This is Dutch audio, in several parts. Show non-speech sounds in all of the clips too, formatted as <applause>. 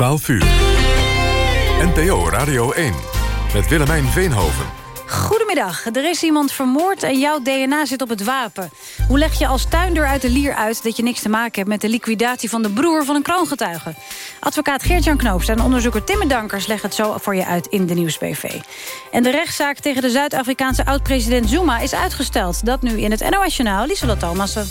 12 uur. NPO Radio 1 met Willemijn Veenhoven. Goedemiddag. Er is iemand vermoord en jouw DNA zit op het wapen. Hoe leg je als tuindeur uit de lier uit... dat je niks te maken hebt met de liquidatie van de broer van een kroongetuige? Advocaat Geert-Jan Knoops en onderzoeker Timme Dankers... leggen het zo voor je uit in de Nieuwsbv. En de rechtszaak tegen de Zuid-Afrikaanse oud-president Zuma is uitgesteld. Dat nu in het NOS-journaal. Lieselot Thomassen.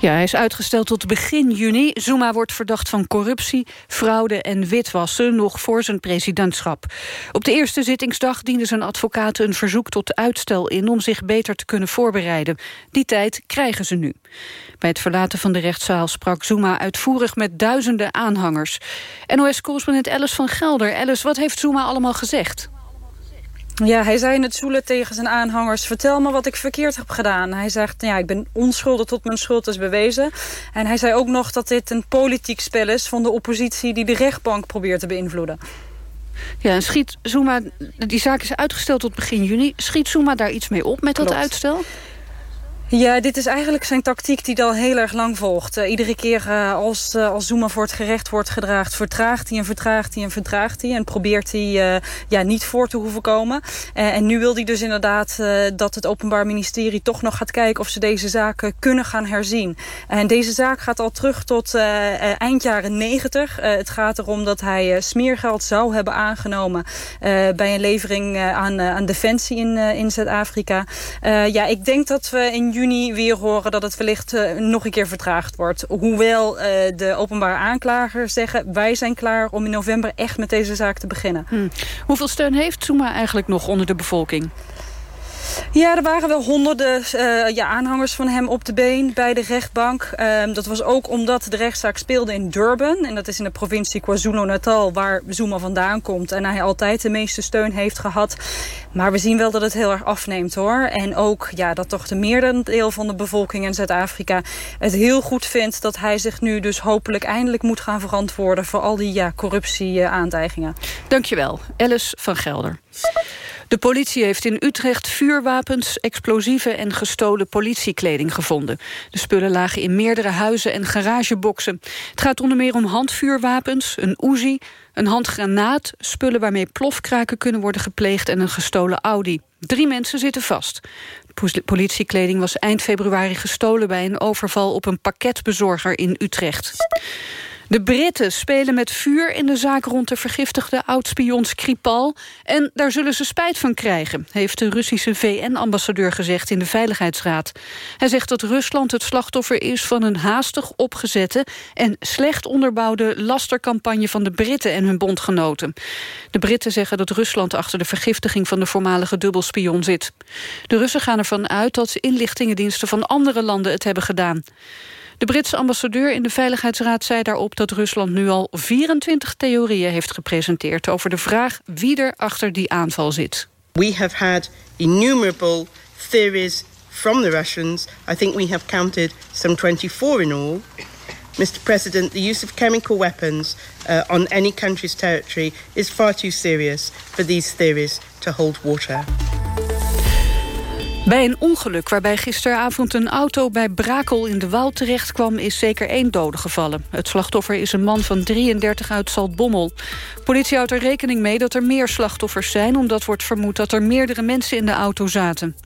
Ja, hij is uitgesteld tot begin juni. Zuma wordt verdacht van corruptie, fraude en witwassen... nog voor zijn presidentschap. Op de eerste zittingsdag diende zijn advocaten een verzoek tot uitstel in... om zich beter te kunnen voorbereiden. Die tijd krijgen ze nu. Bij het verlaten van de rechtszaal sprak Zuma uitvoerig met duizenden aanhangers. NOS-correspondent Alice van Gelder. Alice, wat heeft Zuma allemaal gezegd? Ja, hij zei in het zoelen tegen zijn aanhangers... vertel me wat ik verkeerd heb gedaan. Hij zegt, ja, ik ben onschuldig tot mijn schuld is bewezen. En hij zei ook nog dat dit een politiek spel is... van de oppositie die de rechtbank probeert te beïnvloeden. Ja, en schiet Zuma, die zaak is uitgesteld tot begin juni. Schiet Zuma daar iets mee op met dat uitstel? Ja, dit is eigenlijk zijn tactiek die al heel erg lang volgt. Uh, iedere keer uh, als, uh, als Zuma voor het gerecht wordt gedraagd... vertraagt hij en vertraagt hij en vertraagt hij... en probeert hij ja, niet voor te hoeven komen. en nu wil hij dus inderdaad dat het Openbaar Ministerie... toch nog gaat kijken of ze deze zaken kunnen gaan herzien. En deze zaak gaat al terug tot eind jaren negentig. het gaat erom dat hij smeergeld zou hebben aangenomen... bij een levering aan, aan defensie in, in Zuid-Afrika. ja, ik denk dat we in juni weer horen dat het wellicht uh, nog een keer vertraagd wordt. Hoewel uh, de openbare aanklagers zeggen... wij zijn klaar om in november echt met deze zaak te beginnen. Hmm. Hoeveel steun heeft Zuma eigenlijk nog onder de bevolking? Ja, er waren wel honderden uh, ja, aanhangers van hem op de been bij de rechtbank. Um, dat was ook omdat de rechtszaak speelde in Durban. En dat is in de provincie KwaZulu-Natal waar Zuma vandaan komt. En hij altijd de meeste steun heeft gehad. Maar we zien wel dat het heel erg afneemt hoor. En ook ja, dat toch de meerderdeel van de bevolking in Zuid-Afrika het heel goed vindt... dat hij zich nu dus hopelijk eindelijk moet gaan verantwoorden... voor al die ja, corruptie-aantijgingen. Dankjewel, Alice van Gelder. De politie heeft in Utrecht vuurwapens, explosieven en gestolen politiekleding gevonden. De spullen lagen in meerdere huizen en garageboxen. Het gaat onder meer om handvuurwapens, een Uzi, een handgranaat... spullen waarmee plofkraken kunnen worden gepleegd en een gestolen Audi. Drie mensen zitten vast. De politiekleding was eind februari gestolen bij een overval op een pakketbezorger in Utrecht. De Britten spelen met vuur in de zaak rond de vergiftigde oud-spion Skripal. En daar zullen ze spijt van krijgen, heeft de Russische VN-ambassadeur gezegd in de Veiligheidsraad. Hij zegt dat Rusland het slachtoffer is van een haastig opgezette en slecht onderbouwde lastercampagne van de Britten en hun bondgenoten. De Britten zeggen dat Rusland achter de vergiftiging van de voormalige dubbelspion zit. De Russen gaan ervan uit dat inlichtingendiensten van andere landen het hebben gedaan. De Britse ambassadeur in de Veiligheidsraad zei daarop dat Rusland nu al 24 theorieën heeft gepresenteerd over de vraag wie er achter die aanval zit. We have had innumerable theories from the Russians. I think we have counted some 24 in all. Mr. President, the use of chemical weapons uh, on any country's territory is far too serious for these theories to hold water. Bij een ongeluk waarbij gisteravond een auto bij Brakel in de Waal terecht kwam... is zeker één dode gevallen. Het slachtoffer is een man van 33 uit Zaltbommel. Politie houdt er rekening mee dat er meer slachtoffers zijn... omdat wordt vermoed dat er meerdere mensen in de auto zaten.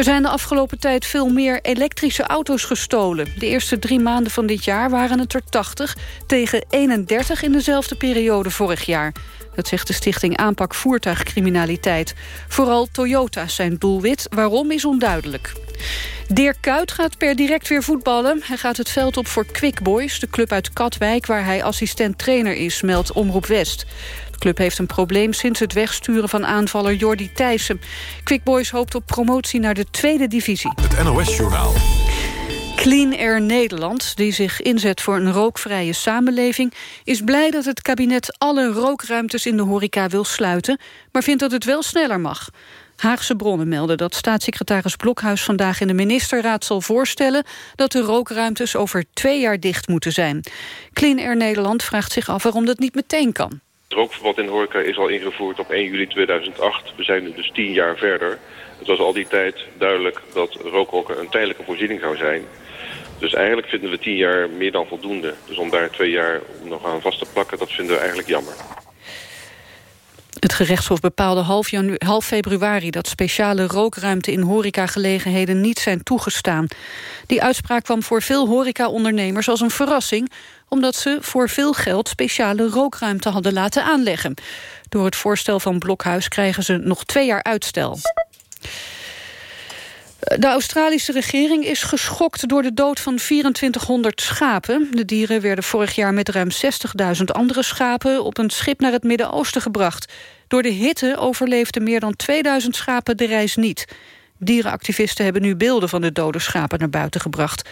Er zijn de afgelopen tijd veel meer elektrische auto's gestolen. De eerste drie maanden van dit jaar waren het er 80... tegen 31 in dezelfde periode vorig jaar. Dat zegt de stichting Aanpak Voertuigcriminaliteit. Vooral Toyota's zijn doelwit, waarom is onduidelijk. Dirk Kuyt gaat per direct weer voetballen. Hij gaat het veld op voor Quick Boys, de club uit Katwijk... waar hij assistent-trainer is, meldt Omroep West. Club heeft een probleem sinds het wegsturen van aanvaller Jordi Thijssen. Quick Boys hoopt op promotie naar de tweede divisie. Het NOS-journaal. Clean Air Nederland, die zich inzet voor een rookvrije samenleving... is blij dat het kabinet alle rookruimtes in de horeca wil sluiten... maar vindt dat het wel sneller mag. Haagse bronnen melden dat staatssecretaris Blokhuis vandaag in de ministerraad zal voorstellen dat de rookruimtes over twee jaar dicht moeten zijn. Clean Air Nederland vraagt zich af waarom dat niet meteen kan. Het rookverbod in horeca is al ingevoerd op 1 juli 2008. We zijn nu dus tien jaar verder. Het was al die tijd duidelijk dat rookhokken een tijdelijke voorziening zou zijn. Dus eigenlijk vinden we tien jaar meer dan voldoende. Dus om daar twee jaar nog aan vast te plakken, dat vinden we eigenlijk jammer. Het gerechtshof bepaalde half, half februari dat speciale rookruimte in horecagelegenheden niet zijn toegestaan. Die uitspraak kwam voor veel horecaondernemers als een verrassing, omdat ze voor veel geld speciale rookruimte hadden laten aanleggen. Door het voorstel van Blokhuis krijgen ze nog twee jaar uitstel. De Australische regering is geschokt door de dood van 2400 schapen. De dieren werden vorig jaar met ruim 60.000 andere schapen... op een schip naar het Midden-Oosten gebracht. Door de hitte overleefden meer dan 2000 schapen de reis niet. Dierenactivisten hebben nu beelden van de dode schapen naar buiten gebracht.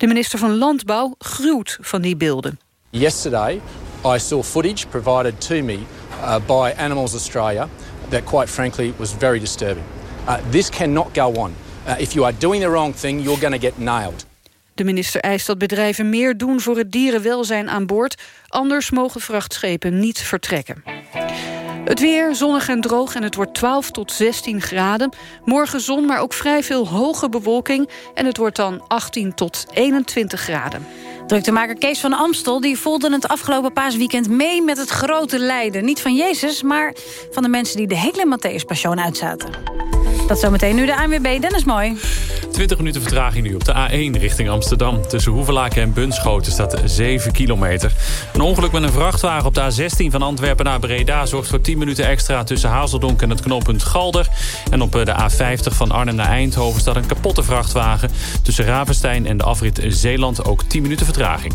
De minister van Landbouw gruwt van die beelden. Yesterday I saw footage provided to me uh, by Animals Australia... that quite frankly was very disturbing. Uh, this cannot go on. Uh, if you are doing the wrong thing, you're going to get nailed. De minister eist dat bedrijven meer doen voor het dierenwelzijn aan boord. Anders mogen vrachtschepen niet vertrekken. Het weer zonnig en droog en het wordt 12 tot 16 graden. Morgen zon, maar ook vrij veel hoge bewolking. En het wordt dan 18 tot 21 graden. Druktemaker Kees van Amstel die voelde het afgelopen paasweekend mee met het grote lijden. Niet van Jezus, maar van de mensen die de hele Matthäus Passion uitzaten. Dat zometeen nu de ANWB. Dennis Mooi. 20 minuten vertraging nu op de A1 richting Amsterdam. Tussen Hoevelaken en Bunschoten staat 7 kilometer. Een ongeluk met een vrachtwagen op de A16 van Antwerpen naar Breda... zorgt voor 10 minuten extra tussen Hazeldonk en het knooppunt Galder. En op de A50 van Arnhem naar Eindhoven staat een kapotte vrachtwagen. Tussen Ravenstein en de afrit Zeeland ook 10 minuten vertraging.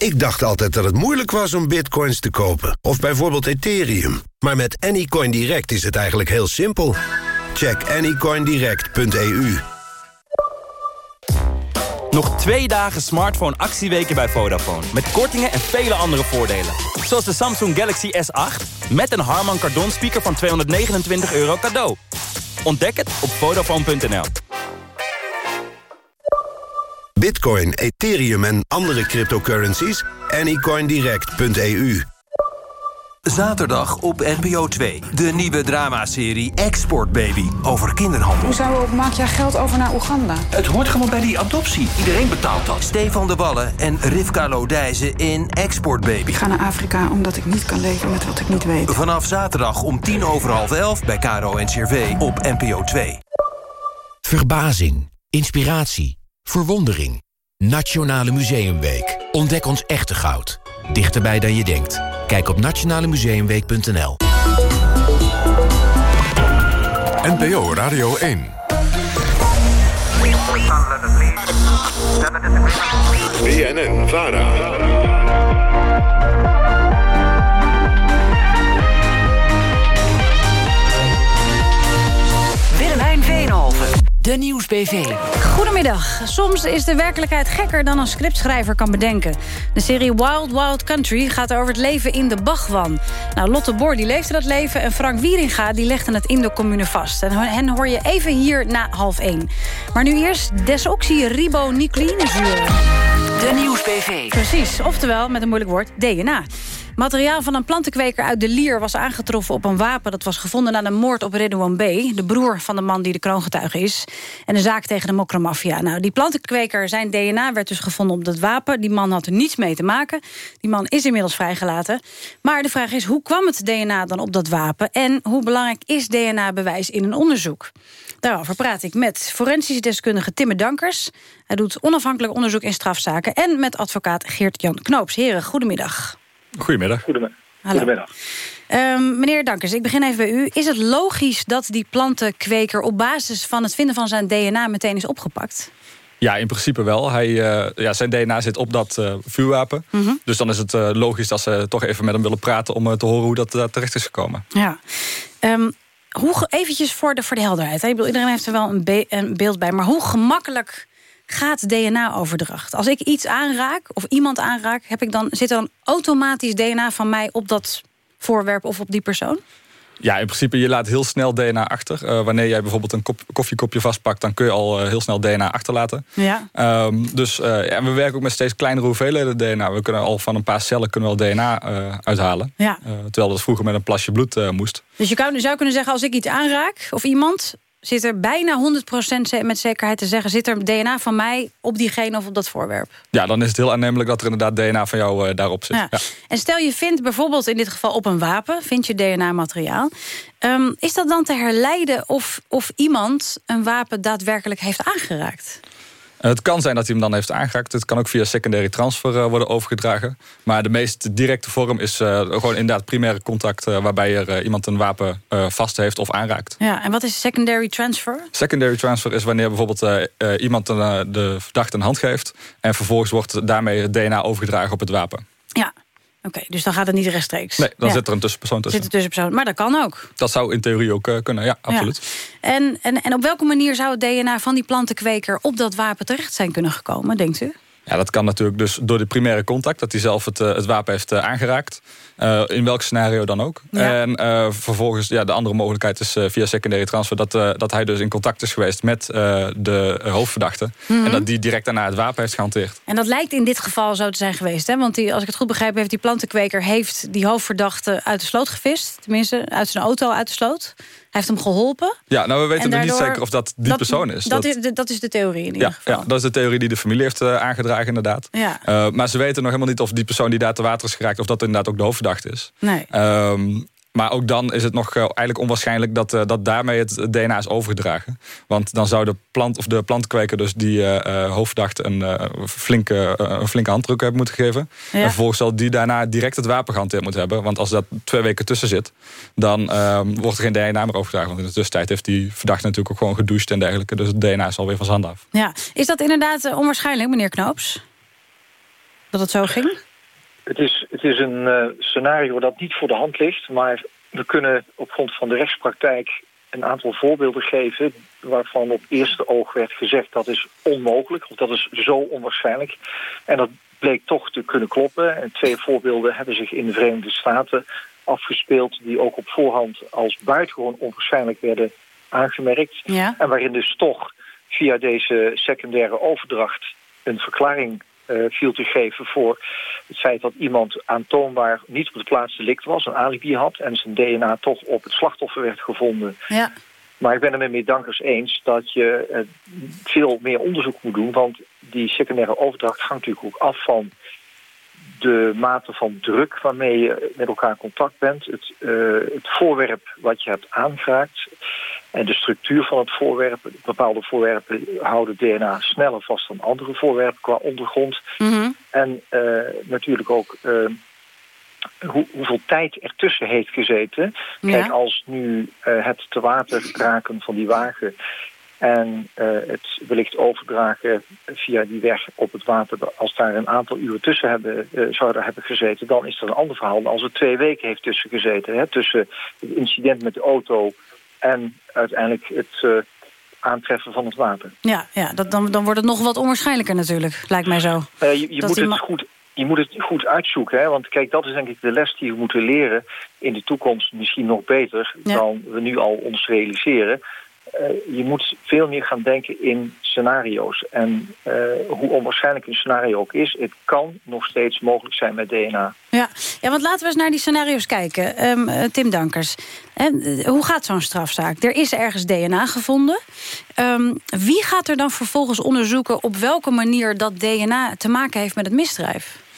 Ik dacht altijd dat het moeilijk was om bitcoins te kopen. Of bijvoorbeeld Ethereum. Maar met Anycoin Direct is het eigenlijk heel simpel. Check anycoindirect.eu Nog twee dagen smartphone actieweken bij Vodafone. Met kortingen en vele andere voordelen. Zoals de Samsung Galaxy S8 met een Harman Kardon speaker van 229 euro cadeau. Ontdek het op Vodafone.nl. Bitcoin, Ethereum en andere cryptocurrencies? Anycoindirect.eu Zaterdag op NPO 2. De nieuwe dramaserie Export Baby over kinderhandel. Hoezo maak jij geld over naar Oeganda? Het hoort gewoon bij die adoptie. Iedereen betaalt dat. Stefan de Wallen en Rivka Lodijzen in Export Baby. Ik ga naar Afrika omdat ik niet kan leven met wat ik niet weet. Vanaf zaterdag om tien over half elf bij Caro en Cervé op NPO 2. Verbazing, inspiratie, verwondering. Nationale Museumweek. Ontdek ons echte goud. Dichterbij dan je denkt. Kijk op nationalemuseumweek.nl. NPO Radio 1. BNN Vara. De Nieuwsbv. Goedemiddag. Soms is de werkelijkheid gekker dan een scriptschrijver kan bedenken. De serie Wild Wild Country gaat over het leven in de Bagwan. Nou, Lotte Boor die leefde dat leven en Frank Wieringa die legde het in de commune vast. En hen hoor je even hier na half één. Maar nu eerst desoxyribonucleïnezuur. De Nieuwsbv. Precies, oftewel met een moeilijk woord DNA. Materiaal van een plantenkweker uit de Lier was aangetroffen op een wapen... dat was gevonden na de moord op Redouan B., de broer van de man die de kroongetuige is. En de zaak tegen de mokromafia. Nou, die plantenkweker, zijn DNA werd dus gevonden op dat wapen. Die man had er niets mee te maken. Die man is inmiddels vrijgelaten. Maar de vraag is, hoe kwam het DNA dan op dat wapen? En hoe belangrijk is DNA-bewijs in een onderzoek? Daarover praat ik met forensisch deskundige Timme Dankers. Hij doet onafhankelijk onderzoek in strafzaken. En met advocaat Geert-Jan Knoops. Heren, goedemiddag. Goedemiddag. Goedemiddag. Goedemiddag. Um, meneer Dankers, ik begin even bij u. Is het logisch dat die plantenkweker op basis van het vinden van zijn DNA meteen is opgepakt? Ja, in principe wel. Hij, uh, ja, zijn DNA zit op dat uh, vuurwapen. Mm -hmm. Dus dan is het uh, logisch dat ze toch even met hem willen praten... om te horen hoe dat daar terecht is gekomen. Ja. Um, hoe, eventjes voor de, voor de helderheid. Hè? Ik bedoel, iedereen heeft er wel een, be een beeld bij. Maar hoe gemakkelijk gaat DNA-overdracht? Als ik iets aanraak of iemand aanraak, heb ik dan, zit er dan automatisch DNA van mij op dat voorwerp of op die persoon? Ja, in principe, je laat heel snel DNA achter. Uh, wanneer jij bijvoorbeeld een kop, koffiekopje vastpakt... dan kun je al uh, heel snel DNA achterlaten. Ja. Um, dus uh, ja, we werken ook met steeds kleinere hoeveelheden DNA. We kunnen al van een paar cellen kunnen we al DNA uithalen. Ja. terwijl dat vroeger met een plasje bloed moest. Dus je zou kunnen zeggen, als ik iets aanraak of iemand zit er bijna 100% met zekerheid te zeggen... zit er DNA van mij op diegene of op dat voorwerp. Ja, dan is het heel aannemelijk dat er inderdaad DNA van jou uh, daarop zit. Ja. Ja. En stel je vindt bijvoorbeeld in dit geval op een wapen... vind je DNA-materiaal. Um, is dat dan te herleiden of, of iemand een wapen daadwerkelijk heeft aangeraakt? Het kan zijn dat hij hem dan heeft aangeraakt. Het kan ook via secondary transfer uh, worden overgedragen. Maar de meest directe vorm is uh, gewoon inderdaad primaire contact... Uh, waarbij er iemand een wapen vast heeft of aanraakt. Ja, en wat is secondary transfer? Secondary transfer is wanneer bijvoorbeeld iemand de verdachte een hand geeft... en vervolgens wordt daarmee het DNA overgedragen op het wapen. Ja, Oké, dus dan gaat het niet rechtstreeks? Nee, dan zit er een tussenpersoon tussen. Zit een tussenpersoon, maar dat kan ook. Dat zou in theorie ook uh, kunnen, ja, absoluut. Ja. En, en, en op welke manier zou het DNA van die plantenkweker... op dat wapen terecht zijn kunnen gekomen, denkt u? Ja, dat kan natuurlijk dus door de primaire contact... dat hij zelf het, het wapen heeft aangeraakt. Uh, in welk scenario dan ook. Ja. En uh, vervolgens, ja, de andere mogelijkheid is uh, via secondary transfer... Dat, dat hij dus in contact is geweest met de hoofdverdachte. Mhm. En dat die direct daarna het wapen heeft gehanteerd. En dat lijkt in dit geval zo te zijn geweest. Hè? Want die, als ik het goed begrijp, heeft die plantenkweker... heeft die hoofdverdachte uit de sloot gevist. Tenminste, uit zijn auto uit de sloot. Hij heeft hem geholpen. Ja, nou we weten En nog niet daardoor- zeker of dat die dat, persoon is. Dat, is de, dat is de theorie in ieder ja, geval. ja, dat is de theorie die de familie heeft eh, aangedragen inderdaad. Ja. Eh, maar ze weten nog helemaal niet of die persoon die daar te water is geraakt... of dat inderdaad ook de hoofdverdachte is. Nee. Ehm, maar ook dan is het nog eh, eigenlijk onwaarschijnlijk dat, eh, dat daarmee het DNA is overgedragen. Want dan zou de plant of de plantkweker dus die hoofdverdachte een, flinke, een flinke handdruk hebben moeten geven. Ja. En vervolgens zal die daarna direct het wapen gehanteerd moeten hebben. Want als dat twee weken tussen zit, dan ehm, wordt er geen DNA meer overgedragen. Want in de tussentijd heeft die verdachte natuurlijk ook gewoon gedoucht en dergelijke. Dus het DNA is alweer van zijn hand af. Ja. Is dat inderdaad onwaarschijnlijk, meneer Knoops? Dat het zo ging? Het is, het is een eh, scenario dat niet voor de hand ligt, maar we kunnen op grond van de rechtspraktijk een aantal voorbeelden geven waarvan op eerste oog werd gezegd dat is onmogelijk of dat is zo onwaarschijnlijk. En dat bleek toch te kunnen kloppen. En twee voorbeelden hebben zich in de Verenigde Staten afgespeeld die ook op voorhand als buitengewoon onwaarschijnlijk werden aangemerkt. Ja. En waarin dus toch via deze secundaire overdracht een verklaring viel te geven voor het feit dat iemand aantoonbaar niet op de plaats delict was, een alibi had en zijn DNA toch op het slachtoffer werd gevonden. Ja. Maar ik ben het met meneer Dankers eens dat je eh, veel meer onderzoek moet doen, want die secundaire overdracht hangt natuurlijk ook af van de mate van druk waarmee je met elkaar in contact bent, het, eh, het voorwerp wat je hebt aangeraakt en de structuur van het voorwerp. Bepaalde voorwerpen houden DNA sneller vast dan andere voorwerpen qua ondergrond. Mhm. En eh, natuurlijk ook eh, hoe, hoeveel tijd ertussen heeft gezeten. Ja. Kijk, als nu het te water raken van die wagen en eh, het wellicht overdragen via die weg op het water, als daar een aantal uren tussen hebben, eh, zouden hebben gezeten, dan is dat een ander verhaal dan als er twee weken heeft tussen gezeten. Hè, tussen het incident met de auto en uiteindelijk het eh, aantreffen van het water. Ja, ja dat, dan, dan wordt het nog wat onwaarschijnlijker natuurlijk, lijkt mij zo. Je je moet het goed. Je moet het goed uitzoeken, hè? want kijk, dat is denk ik de les die we moeten leren in de toekomst misschien nog beter Ja. dan we nu al ons realiseren. Eh, je moet veel meer gaan denken in scenario's. En eh, hoe onwaarschijnlijk een scenario ook is, het kan nog steeds mogelijk zijn met DNA. Ja. ja, want laten we eens naar die scenario's kijken. Ehm, eh, Tim Dankers, hoe gaat zo'n strafzaak? Er is ergens DNA gevonden. Ehm, wie gaat er dan vervolgens onderzoeken... op welke manier dat DNA te maken heeft met het misdrijf?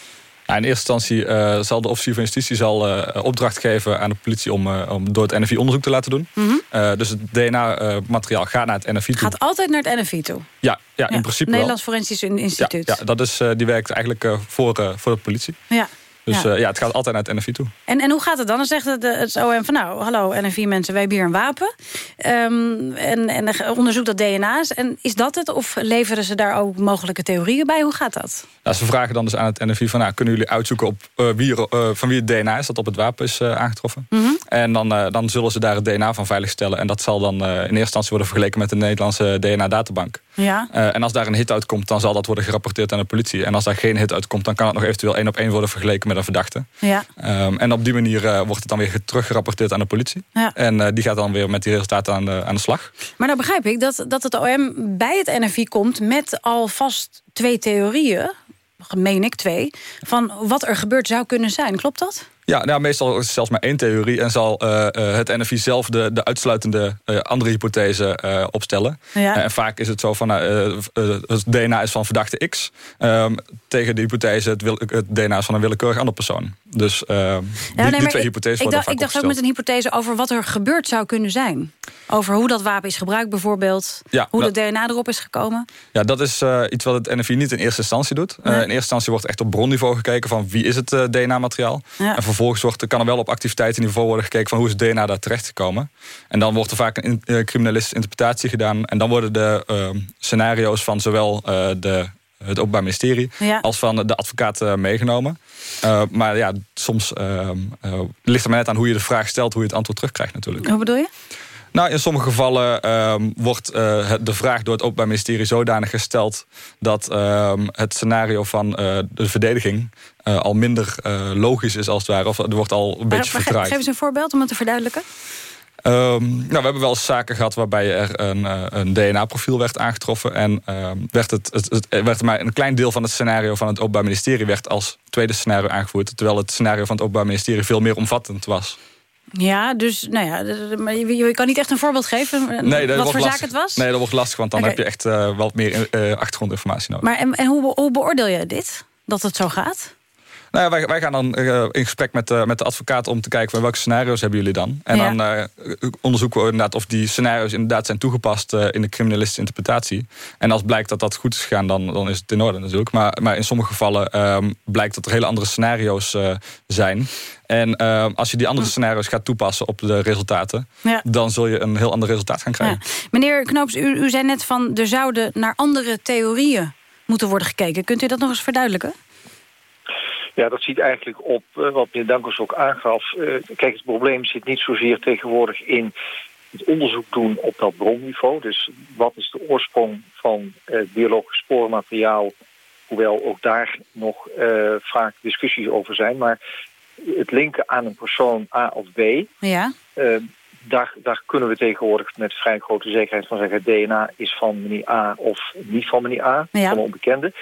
In eerste instantie eh, zal de officier van justitie zal, eh, opdracht geven aan de politie om, eh, om door het NFI onderzoek te laten doen. Mhm. Dus het DNA-materiaal gaat naar het NFI toe. Gaat altijd naar het NFI toe. Ja, ja, in principe wel. Nederlands Forensisch Instituut. Ja, dat is, die werkt eigenlijk voor, voor de politie. Ja. Dus Ja. ja. ja, het gaat altijd naar het NFI toe. En, en hoe gaat het dan? Dan zegt het, eh, het OM van nou, hallo NFI mensen, wij hebben hier een wapen. Ehm, en, en dan onderzoekt dat DNA's. En is dat het? Of leveren ze daar ook mogelijke theorieën bij? Hoe gaat dat? Nou, ze vragen dan dus aan het NFI van... Nou, kunnen jullie uitzoeken op, eh, wie eh, van wie het DNA is dat op het wapen is eh, aangetroffen? Mhm. En dan, dan zullen ze daar het DNA van veiligstellen. En dat zal dan in eerste instantie worden vergeleken met de Nederlandse DNA-databank. Ja. Uh, en als daar een hit uitkomt, dan zal dat worden gerapporteerd aan de politie. En als daar geen hit uitkomt, dan kan het nog eventueel één op één worden vergeleken met een verdachte. Ja. Um, en op die manier wordt het dan weer teruggerapporteerd aan de politie. Ja. En die gaat dan weer met die resultaten aan de, aan de slag. Maar dan begrijp ik dat, dat het OM bij het NFI komt met alvast twee theorieën meen ik twee, van wat er gebeurd zou kunnen zijn. Klopt dat? Ja, nou, meestal is het zelfs maar één theorie... en zal uh, het NFI zelf de, de uitsluitende uh, andere hypothese uh, opstellen. Ja. en vaak is het zo van... het DNA is van verdachte X... Um, tegen de hypothese het, wil, het, DNA is van een willekeurig andere persoon. Dus ja, die, nee, die twee ik, hypotheses ik worden dacht, vaak Ik dacht ook met een hypothese over wat er gebeurd zou kunnen zijn. Over hoe dat wapen is gebruikt bijvoorbeeld. Ja, hoe dat, de DNA erop is gekomen. Ja, dat is iets wat het NFI niet in eerste instantie doet. Nee. in eerste instantie wordt echt op bronniveau gekeken... van wie is het DNA-materiaal. Ja. En vervolgens wordt, kan er wel op activiteitenniveau worden gekeken... van hoe is het DNA daar terecht gekomen. En dan wordt er vaak een in, uh, criminalistische interpretatie gedaan. En dan worden de uh, scenario's van zowel uh, de, het Openbaar Ministerie... Ja. als van de advocaat uh, meegenomen. maar ja, soms ligt er maar net aan hoe je de vraag stelt... hoe je het antwoord terugkrijgt natuurlijk. Hoe bedoel je? Nou, in sommige gevallen um, wordt uh, de vraag door het Openbaar Ministerie zodanig gesteld... dat het scenario van de verdediging uh, al minder logisch is als het ware. Of er wordt al een beetje vertraagd. Geef eens een voorbeeld om het te verduidelijken. Um, nou, we hebben wel eens zaken gehad waarbij er een, een DNA-profiel werd aangetroffen. En werd, het, het, het, werd maar een klein deel van het scenario van het Openbaar Ministerie... werd als tweede scenario aangevoerd. Terwijl het scenario van het Openbaar Ministerie veel meer omvattend was. Ja, dus nou ja, maar je, je kan niet echt een voorbeeld geven nee, wat voor lastig. zaak het was? Nee, dat wordt lastig, want dan okay. heb je echt uh, wat meer uh, achtergrondinformatie nodig. Maar en, en hoe, hoe beoordeel je dit, dat het zo gaat? Nou ja, wij, wij gaan dan uh, in gesprek met, uh, met de advocaat om te kijken... welke scenario's hebben jullie dan? En ja. dan uh, onderzoeken we inderdaad of die scenario's inderdaad zijn toegepast... in de criminalistische interpretatie. En als blijkt dat dat goed is gegaan, dan, dan is het in orde natuurlijk. Maar, maar in sommige gevallen um, blijkt dat er hele andere scenario's zijn... En uh, als je die andere scenario's gaat toepassen op de resultaten... Ja. dan zul je een heel ander resultaat gaan krijgen. Ja. Meneer Knoops, u, u zei net van... er zouden naar andere theorieën moeten worden gekeken. Kunt u dat nog eens verduidelijken? Ja, dat ziet eigenlijk op uh, wat meneer Dankers ook aangaf. Uh, kijk, het probleem zit niet zozeer tegenwoordig in het onderzoek doen op dat bronniveau. Dus wat is de oorsprong van uh, biologisch spoormateriaal... hoewel ook daar nog vaak discussies over zijn... maar het linken aan een persoon A of B... Ja. Daar, daar kunnen we tegenwoordig met vrij grote zekerheid van zeggen... DNA is van meneer A of niet van meneer A, ja. van een onbekende.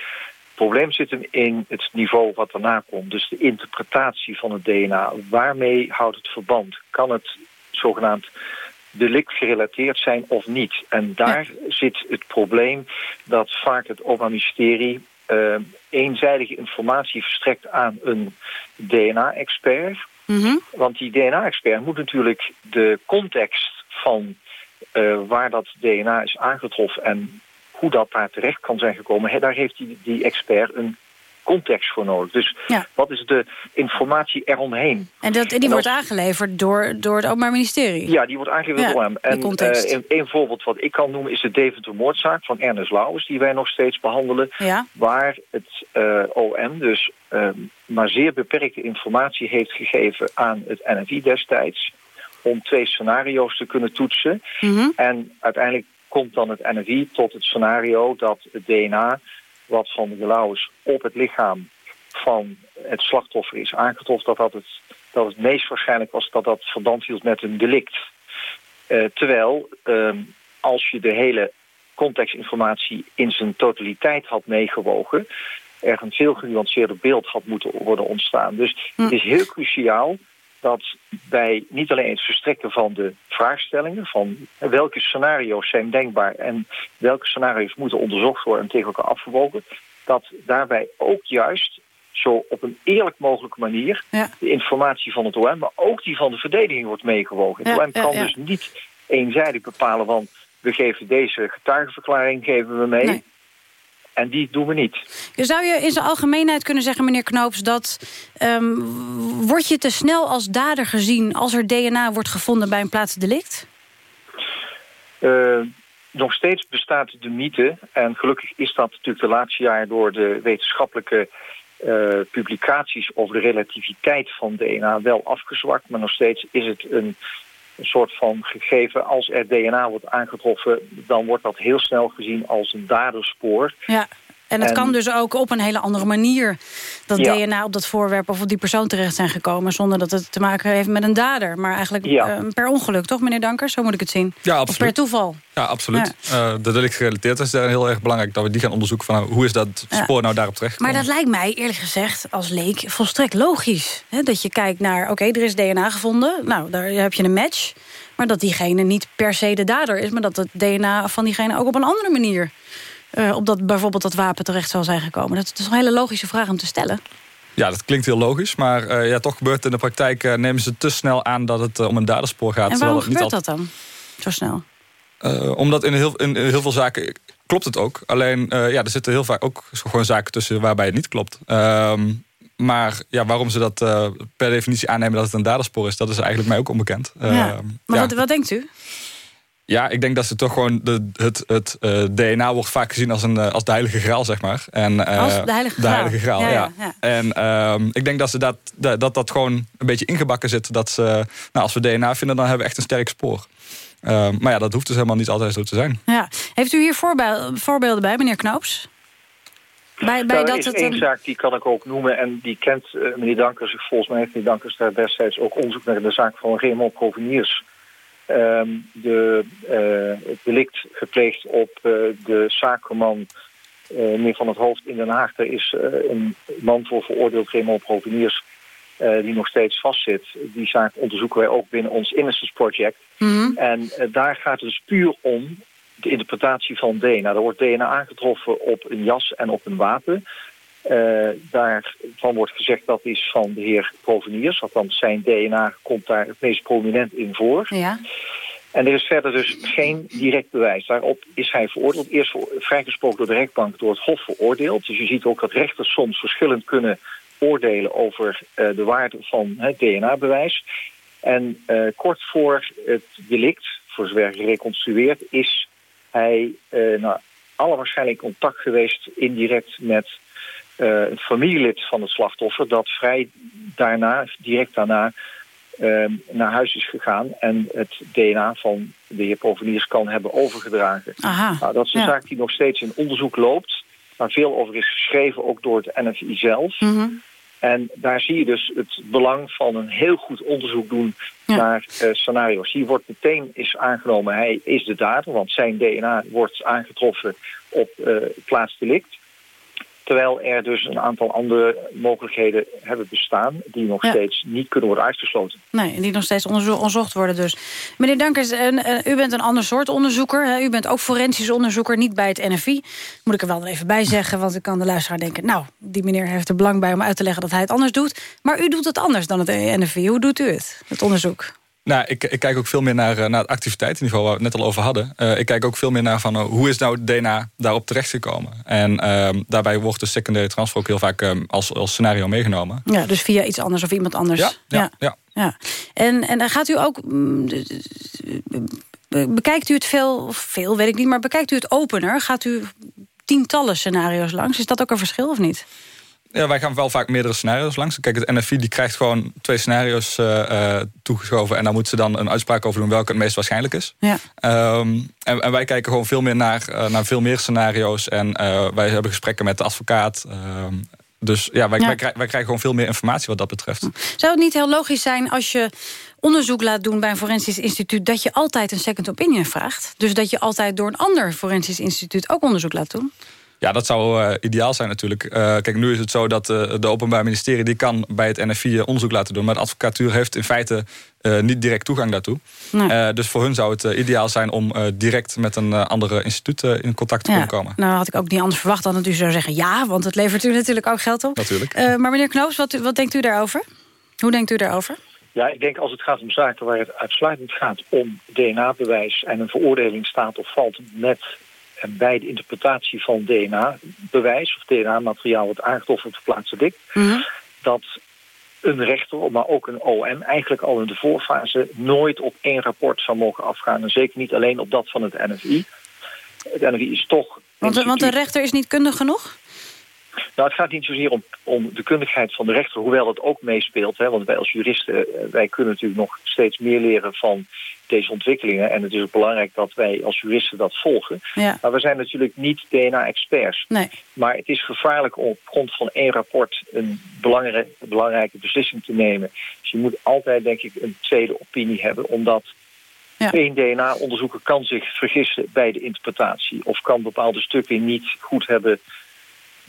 Het probleem zit hem in het niveau wat daarna komt. Dus de interpretatie van het DNA. Waarmee houdt het verband? Kan het zogenaamd delict gerelateerd zijn of niet? En daar ja. zit het probleem dat vaak het Openbaar Ministerie... Uh, eenzijdige informatie verstrekt aan een DNA-expert. Mm -hmm. Want die DNA-expert moet natuurlijk de context van uh, waar dat DNA is aangetroffen en hoe dat daar terecht kan zijn gekomen, he, daar heeft die, die expert een context voor nodig. Dus ja. wat is de informatie eromheen? En, dat, die en wordt aangeleverd door, door het Openbaar Ministerie? Ja, die wordt aangeleverd ja, door hem. En uh, een, een, voorbeeld wat ik kan noemen is de Deventer-moordzaak van Ernest Lauwers... die wij nog steeds behandelen. Ja. Waar het uh, OM dus uh, maar zeer beperkte informatie heeft gegeven aan het NFI destijds... om twee scenario's te kunnen toetsen. Mm -hmm. En uiteindelijk komt dan het NFI tot het scenario dat het DNA wat van de Lauwers op het lichaam van het slachtoffer is aangetroffen, dat, dat, het, dat het meest waarschijnlijk was dat dat verband hield met een delict. Uh, terwijl, uh, als je de hele contextinformatie in zijn totaliteit had meegewogen, er een veel genuanceerder beeld had moeten worden ontstaan. Dus hm. het is heel cruciaal dat bij niet alleen het verstrekken van de vraagstellingen... van welke scenario's zijn denkbaar en welke scenario's moeten onderzocht worden... en tegen elkaar afgewogen, dat daarbij ook juist zo op een eerlijk mogelijke manier... Ja. de informatie van het OM, maar ook die van de verdediging wordt meegewogen. Het Ja, OM kan ja. dus niet eenzijdig bepalen... want we geven deze getuigenverklaring geven we mee... Nee. En die doen we niet. Zou je in zijn algemeenheid kunnen zeggen, meneer Knoops... dat um, word je te snel als dader gezien... als er DNA wordt gevonden bij een plaatsdelict? Uh, nog steeds bestaat de mythe... en gelukkig is dat natuurlijk de laatste jaar... door de wetenschappelijke eh, publicaties over de relativiteit van DNA wel afgezwakt. Maar nog steeds is het een, een soort van gegeven. Als er DNA wordt aangetroffen, dan wordt dat heel snel gezien als een daderspoor. Ja. En het En- kan dus ook op een hele andere manier... dat Ja. DNA op dat voorwerp of op die persoon terecht zijn gekomen... zonder dat het te maken heeft met een dader. Maar eigenlijk Ja. eh, per ongeluk, toch meneer Dankers? Zo moet ik het zien. Ja, Of per absoluut. toeval. Ja, absoluut. Eh, de delict gerelateerd is daar heel erg belangrijk dat we die gaan onderzoeken van hoe is dat Ja. spoor nou daarop terecht Maar dat lijkt mij, eerlijk gezegd, als leek volstrekt logisch. Hè? Dat je kijkt naar, oké, er is DNA gevonden. Nou, daar heb je een match. Maar dat diegene niet per se de dader is... maar dat het DNA van diegene ook op een andere manier... eh, op dat, bijvoorbeeld dat wapen terecht zal zijn gekomen. Dat is een hele logische vraag om te stellen. Ja, dat klinkt heel logisch, maar eh, ja, toch gebeurt in de praktijk... eh, nemen ze te snel aan dat het om een daderspoor gaat. en waarom het niet gebeurt dat dan? Zo snel. Omdat in heel, in heel veel zaken klopt het ook. Alleen, ja, er zitten heel vaak ook gewoon zaken tussen waarbij het niet klopt. Ehm, maar ja, waarom ze dat per definitie aannemen dat het een daderspoor is... dat is eigenlijk mij ook onbekend. ja. Ehm, Maar ja. wat, wat denkt u? Ja, ik denk dat ze toch gewoon... De, het het eh, DNA wordt vaak gezien als, een, eh, als de heilige graal, zeg maar. En, eh, Als de heilige graal. heilige graal, Ja, ja. ja, ja. En ehm, ik denk dat, ze dat, dat dat gewoon een beetje ingebakken zit. Dat ze, nou, als we DNA vinden, dan hebben we echt een sterk spoor. Ehm, maar ja, dat hoeft dus helemaal niet altijd zo te zijn. Ja. Heeft u hier voorbeel- voorbeelden bij, meneer Knoops? Bij, bij Nou, dat is het een... zaak die kan ik ook noemen en die kent meneer Dankers. Volgens mij heeft meneer Dankers daar destijds ook onderzoek naar de zaak van Raymond Proveniers. Ehm, de, eh, het delict gepleegd op eh, de zakenman eh, meneer Van het Hoofd in Den Haag. Er is een man voor veroordeeld, Raymond Proveniers, die nog steeds vastzit. Die zaak onderzoeken wij ook binnen ons Innocence Project. Mhm. En daar gaat het dus puur om de interpretatie van DNA. Er wordt DNA aangetroffen op een jas en op een wapen. Eh, daarvan wordt gezegd dat is van de heer Proveniers. Althans, zijn DNA komt daar het meest prominent in voor. Ja. En er is verder dus geen direct bewijs. Daarop is hij veroordeeld. Eerst vrijgesproken door de rechtbank, door het Hof veroordeeld. Dus je ziet ook dat rechters soms verschillend kunnen oordelen over eh, de waarde van het DNA-bewijs. En eh, kort voor het delict, voor zover gereconstrueerd, is hij nou, alle waarschijnlijk contact geweest indirect met een familielid van het slachtoffer dat vrij daarna, direct daarna, eh, naar huis is gegaan en het DNA van de heer Proveniers kan hebben overgedragen. Aha. Nou, dat is een Ja. zaak die nog steeds in onderzoek loopt, waar veel over is geschreven, ook door het NFI zelf. Mhm. En daar zie je dus het belang van een heel goed onderzoek doen naar eh, scenario's. Hier wordt meteen is aangenomen, hij is de dader, want zijn DNA wordt aangetroffen op eh het plaatsdelict. Terwijl er dus een aantal andere mogelijkheden hebben bestaan die nog Ja. steeds niet kunnen worden uitgesloten. Nee, die nog steeds onderzo- onderzocht worden dus. Meneer Dankers, en, eh, u bent een ander soort onderzoeker. Hè? U bent ook forensisch onderzoeker, niet bij het NFI. Moet ik er wel even bij zeggen, want ik kan de luisteraar denken... nou, die meneer heeft er belang bij om uit te leggen dat hij het anders doet. Maar u doet het anders dan het NFI. Hoe doet u het, het onderzoek? Nou, ik, ik kijk ook veel meer naar, eh, naar het activiteitenniveau waar we het net al over hadden. Eh, ik kijk ook veel meer naar van eh, hoe is nou het DNA daarop terechtgekomen. En ehm, daarbij wordt de secundaire transfer ook heel vaak ehm, als, als scenario meegenomen. Ja, dus via iets anders of iemand anders. Ja, ja, ja. ja. En, en gaat u ook... mm, Bekijkt u het veel, veel weet ik niet, maar bekijkt u het opener? Gaat u tientallen scenario's langs? Is dat ook een verschil of niet? Ja, wij gaan wel vaak meerdere scenario's langs. Kijk, het NFI die krijgt gewoon twee scenario's eh, toegeschoven... en daar moeten ze dan een uitspraak over doen welke het meest waarschijnlijk is. Ja. Ehm, en, en wij kijken gewoon veel meer naar, eh, naar veel meer scenario's. En wij hebben gesprekken met de advocaat. Ehm, dus ja wij, Ja. Wij, krijgen, wij krijgen gewoon veel meer informatie wat dat betreft. Zou het niet heel logisch zijn als je onderzoek laat doen bij een forensisch instituut... dat je altijd een second opinion vraagt? Dus dat je altijd door een ander forensisch instituut ook onderzoek laat doen? Ja, dat zou eh, ideaal zijn natuurlijk. Eh, kijk, nu is het zo dat uh, de Openbaar Ministerie... die kan bij het NFI onderzoek laten doen. Maar de advocatuur heeft in feite uh, niet direct toegang daartoe. Nee. Uh, dus voor hun zou het ideaal zijn om direct met een andere instituut in contact te ja, kunnen komen. Nou had ik ook niet anders verwacht dan dat u zou zeggen ja... want het levert u natuurlijk ook geld op. Natuurlijk. maar meneer Knoops, wat, wat denkt u daarover? Hoe denkt u daarover? Ja, ik denk als het gaat om zaken waar het uitsluitend gaat om DNA-bewijs... en een veroordeling staat of valt met bij de interpretatie van DNA-bewijs of DNA-materiaal wordt aangetroffen op de plaats dik, Mhm. mm -hmm. dat een rechter, maar ook een OM, eigenlijk al in de voorfase nooit op één rapport zou mogen afgaan. En zeker niet alleen op dat van het NFI. Het NFI is toch. Want, want de rechter is niet kundig genoeg? Nou, het gaat niet zozeer om, om de kundigheid van de rechter, hoewel dat ook meespeelt. Hè, want wij als juristen, eh, wij kunnen natuurlijk nog steeds meer leren van deze ontwikkelingen. En het is ook belangrijk dat wij als juristen dat volgen. Ja. Maar we zijn natuurlijk niet DNA-experts. Nee. Maar het is gevaarlijk om op grond van één rapport een belangrijke, belangrijke beslissing te nemen. Dus je moet altijd, denk ik, een tweede opinie hebben, omdat Ja. één DNA-onderzoeker kan zich vergissen bij de interpretatie of kan bepaalde stukken niet goed hebben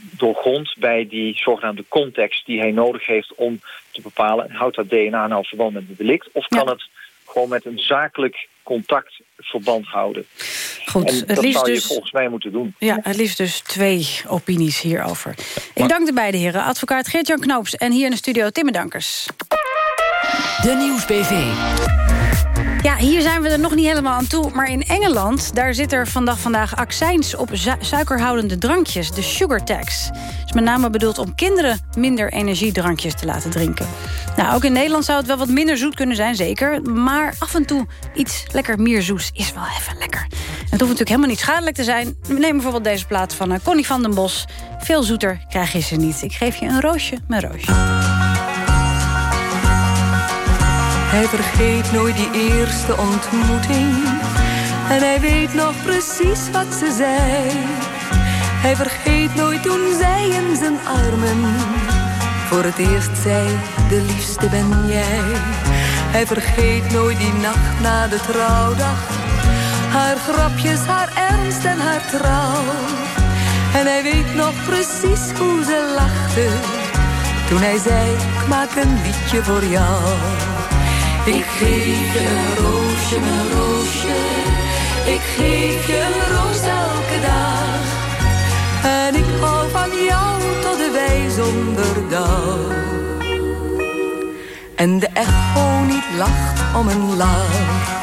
doorgrond bij die zogenaamde context die hij nodig heeft om te bepalen, houdt dat DNA nou verband met het delict of kan het gewoon met een zakelijk contact verband houden. Goed, en het dat liefst zou je dus- volgens mij moeten doen. Ja, het liefst dus twee opinies hierover. Ik dank de beide heren. Advocaat Geert-Jan Knoops en hier in de studio Timme Dankers. De Nieuwsbv. Ja, hier zijn we er nog niet helemaal aan toe. Maar in Engeland, daar zit er vandaag, vandaag accijns op suikerhoudende drankjes. De sugar tax. is met name bedoeld om kinderen minder energiedrankjes te laten drinken. Nou, ook in Nederland zou het wel wat minder zoet kunnen zijn, zeker. Maar af en toe iets lekker meer zoets is wel even lekker. Het hoeft natuurlijk helemaal niet schadelijk te zijn. Neem bijvoorbeeld deze plaat van eh, Connie van den Bos. Veel zoeter krijg je ze niet. Ik geef je een roosje met roosje. Hij vergeet nooit die eerste ontmoeting. En hij weet nog precies wat ze zei. Hij vergeet nooit toen zij in zijn armen voor het eerst zei: De liefste ben jij. Hij vergeet nooit die nacht na de trouwdag. Haar grapjes, haar ernst en haar trouw. En hij weet nog precies hoe ze lachte. Toen hij zei: Ik maak een liedje voor jou. Ik geef je een roosje, mijn roosje. Ik geef je een roos elke dag. En ik hou van jou tot de wij zonder dauw. En de echo niet lacht om een lach.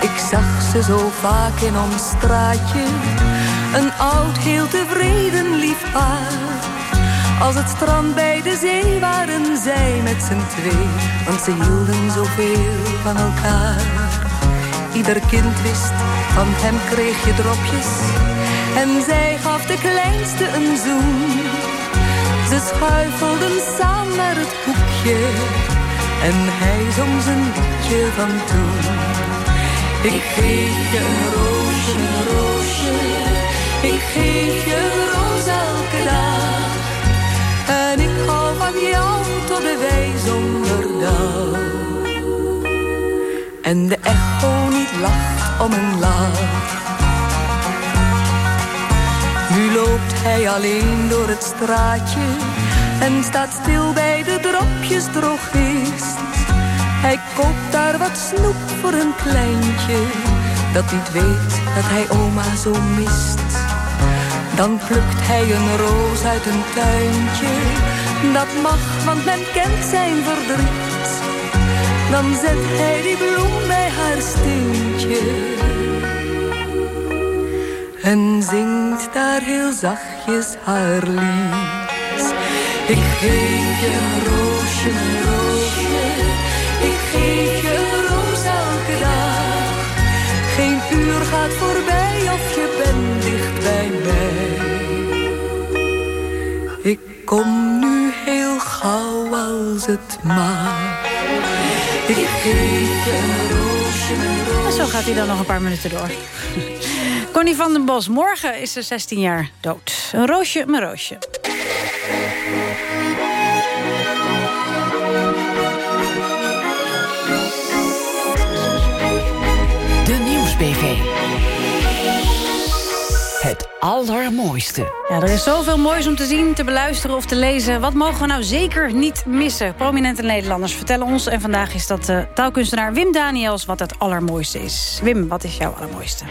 Ik zag ze zo vaak in ons straatje. Een oud, heel tevreden lief paar. Als het strand bij de zee waren zij met z'n twee. Want ze hielden zoveel van elkaar. Ieder kind wist, van hem kreeg je dropjes. En zij gaf de kleinste een zoen. Ze schuifelden samen naar het hoekje. En hij zong zijn liedje van toen. Ik geef je een roosje, een roosje. Ik geef je En de echo niet lacht om een lach. Nu loopt hij alleen door het straatje en staat stil bij de dropjes drogist. Hij koopt daar wat snoep voor een kleintje dat niet weet dat hij oma zo mist. Dan plukt hij een roos uit een tuintje. Dat mag, want men kent zijn verdriet. Dan zet hij die bloem bij haar steentje. En zingt daar heel zachtjes haar lied. Ik geef je een roosje, roosje. Ik geef je een roos elke dag. Geen uur gaat voorbij of je bent dicht bij mij. Ik kom nu heel gauw als het mag. En zo gaat hij dan nog een paar minuten door. Connie van den Bos, morgen is ze 16 jaar dood. Een roosje, mijn roosje. Het allermooiste. Ja, er is zoveel moois om te zien, te beluisteren of te lezen. Wat mogen we nou zeker niet missen? Prominente Nederlanders vertellen ons. En vandaag is dat uh, taalkunstenaar Wim Daniels wat het allermooiste is. Wim, wat is jouw allermooiste?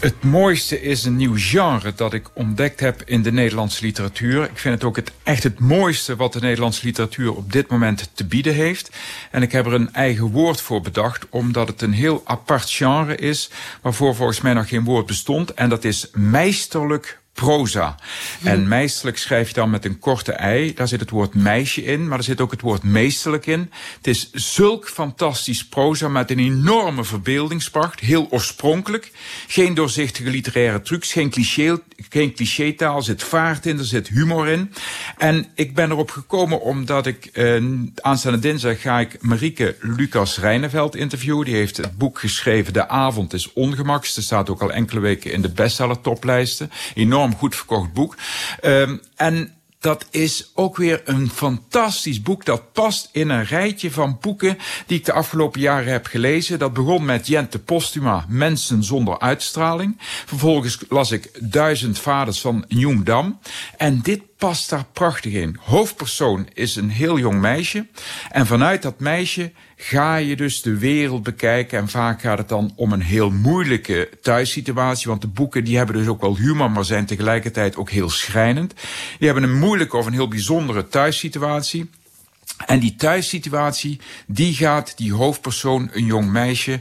Het mooiste is een nieuw genre dat ik ontdekt heb in de Nederlandse literatuur. Ik vind het ook het, echt het mooiste wat de Nederlandse literatuur op dit moment te bieden heeft. En ik heb er een eigen woord voor bedacht, omdat het een heel apart genre is... waarvoor volgens mij nog geen woord bestond. En dat is meesterlijk proza. En meestelijk schrijf je dan met een korte ei. Daar zit het woord meisje in, maar er zit ook het woord meesterlijk in. Het is zulk fantastisch proza met een enorme verbeeldingspracht. Heel oorspronkelijk. Geen doorzichtige literaire trucs, geen cliché, geen clichétaal. Er zit vaart in, er zit humor in. En ik ben erop gekomen omdat ik eh, aanstaande dinsdag ga ik Marieke Lucas Rijneveld interviewen. Die heeft het boek geschreven De avond is ongemakkelijk. Er staat ook al enkele weken in de bestseller toplijsten. Enorm goed verkocht boek. Um, en dat is ook weer een fantastisch boek. Dat past in een rijtje van boeken die ik de afgelopen jaren heb gelezen. Dat begon met Jente Postuma, Mensen zonder uitstraling. Vervolgens las ik Duizend Vaders van Njung Dam. En dit past daar prachtig in. Hoofdpersoon is een heel jong meisje. En vanuit dat meisje ga je dus de wereld bekijken. En vaak gaat het dan om een heel moeilijke thuissituatie. Want de boeken die hebben dus ook wel humor, maar zijn tegelijkertijd ook heel schrijnend. Die hebben een moeilijke of een heel bijzondere thuissituatie. En die thuissituatie, die gaat die hoofdpersoon, een jong meisje,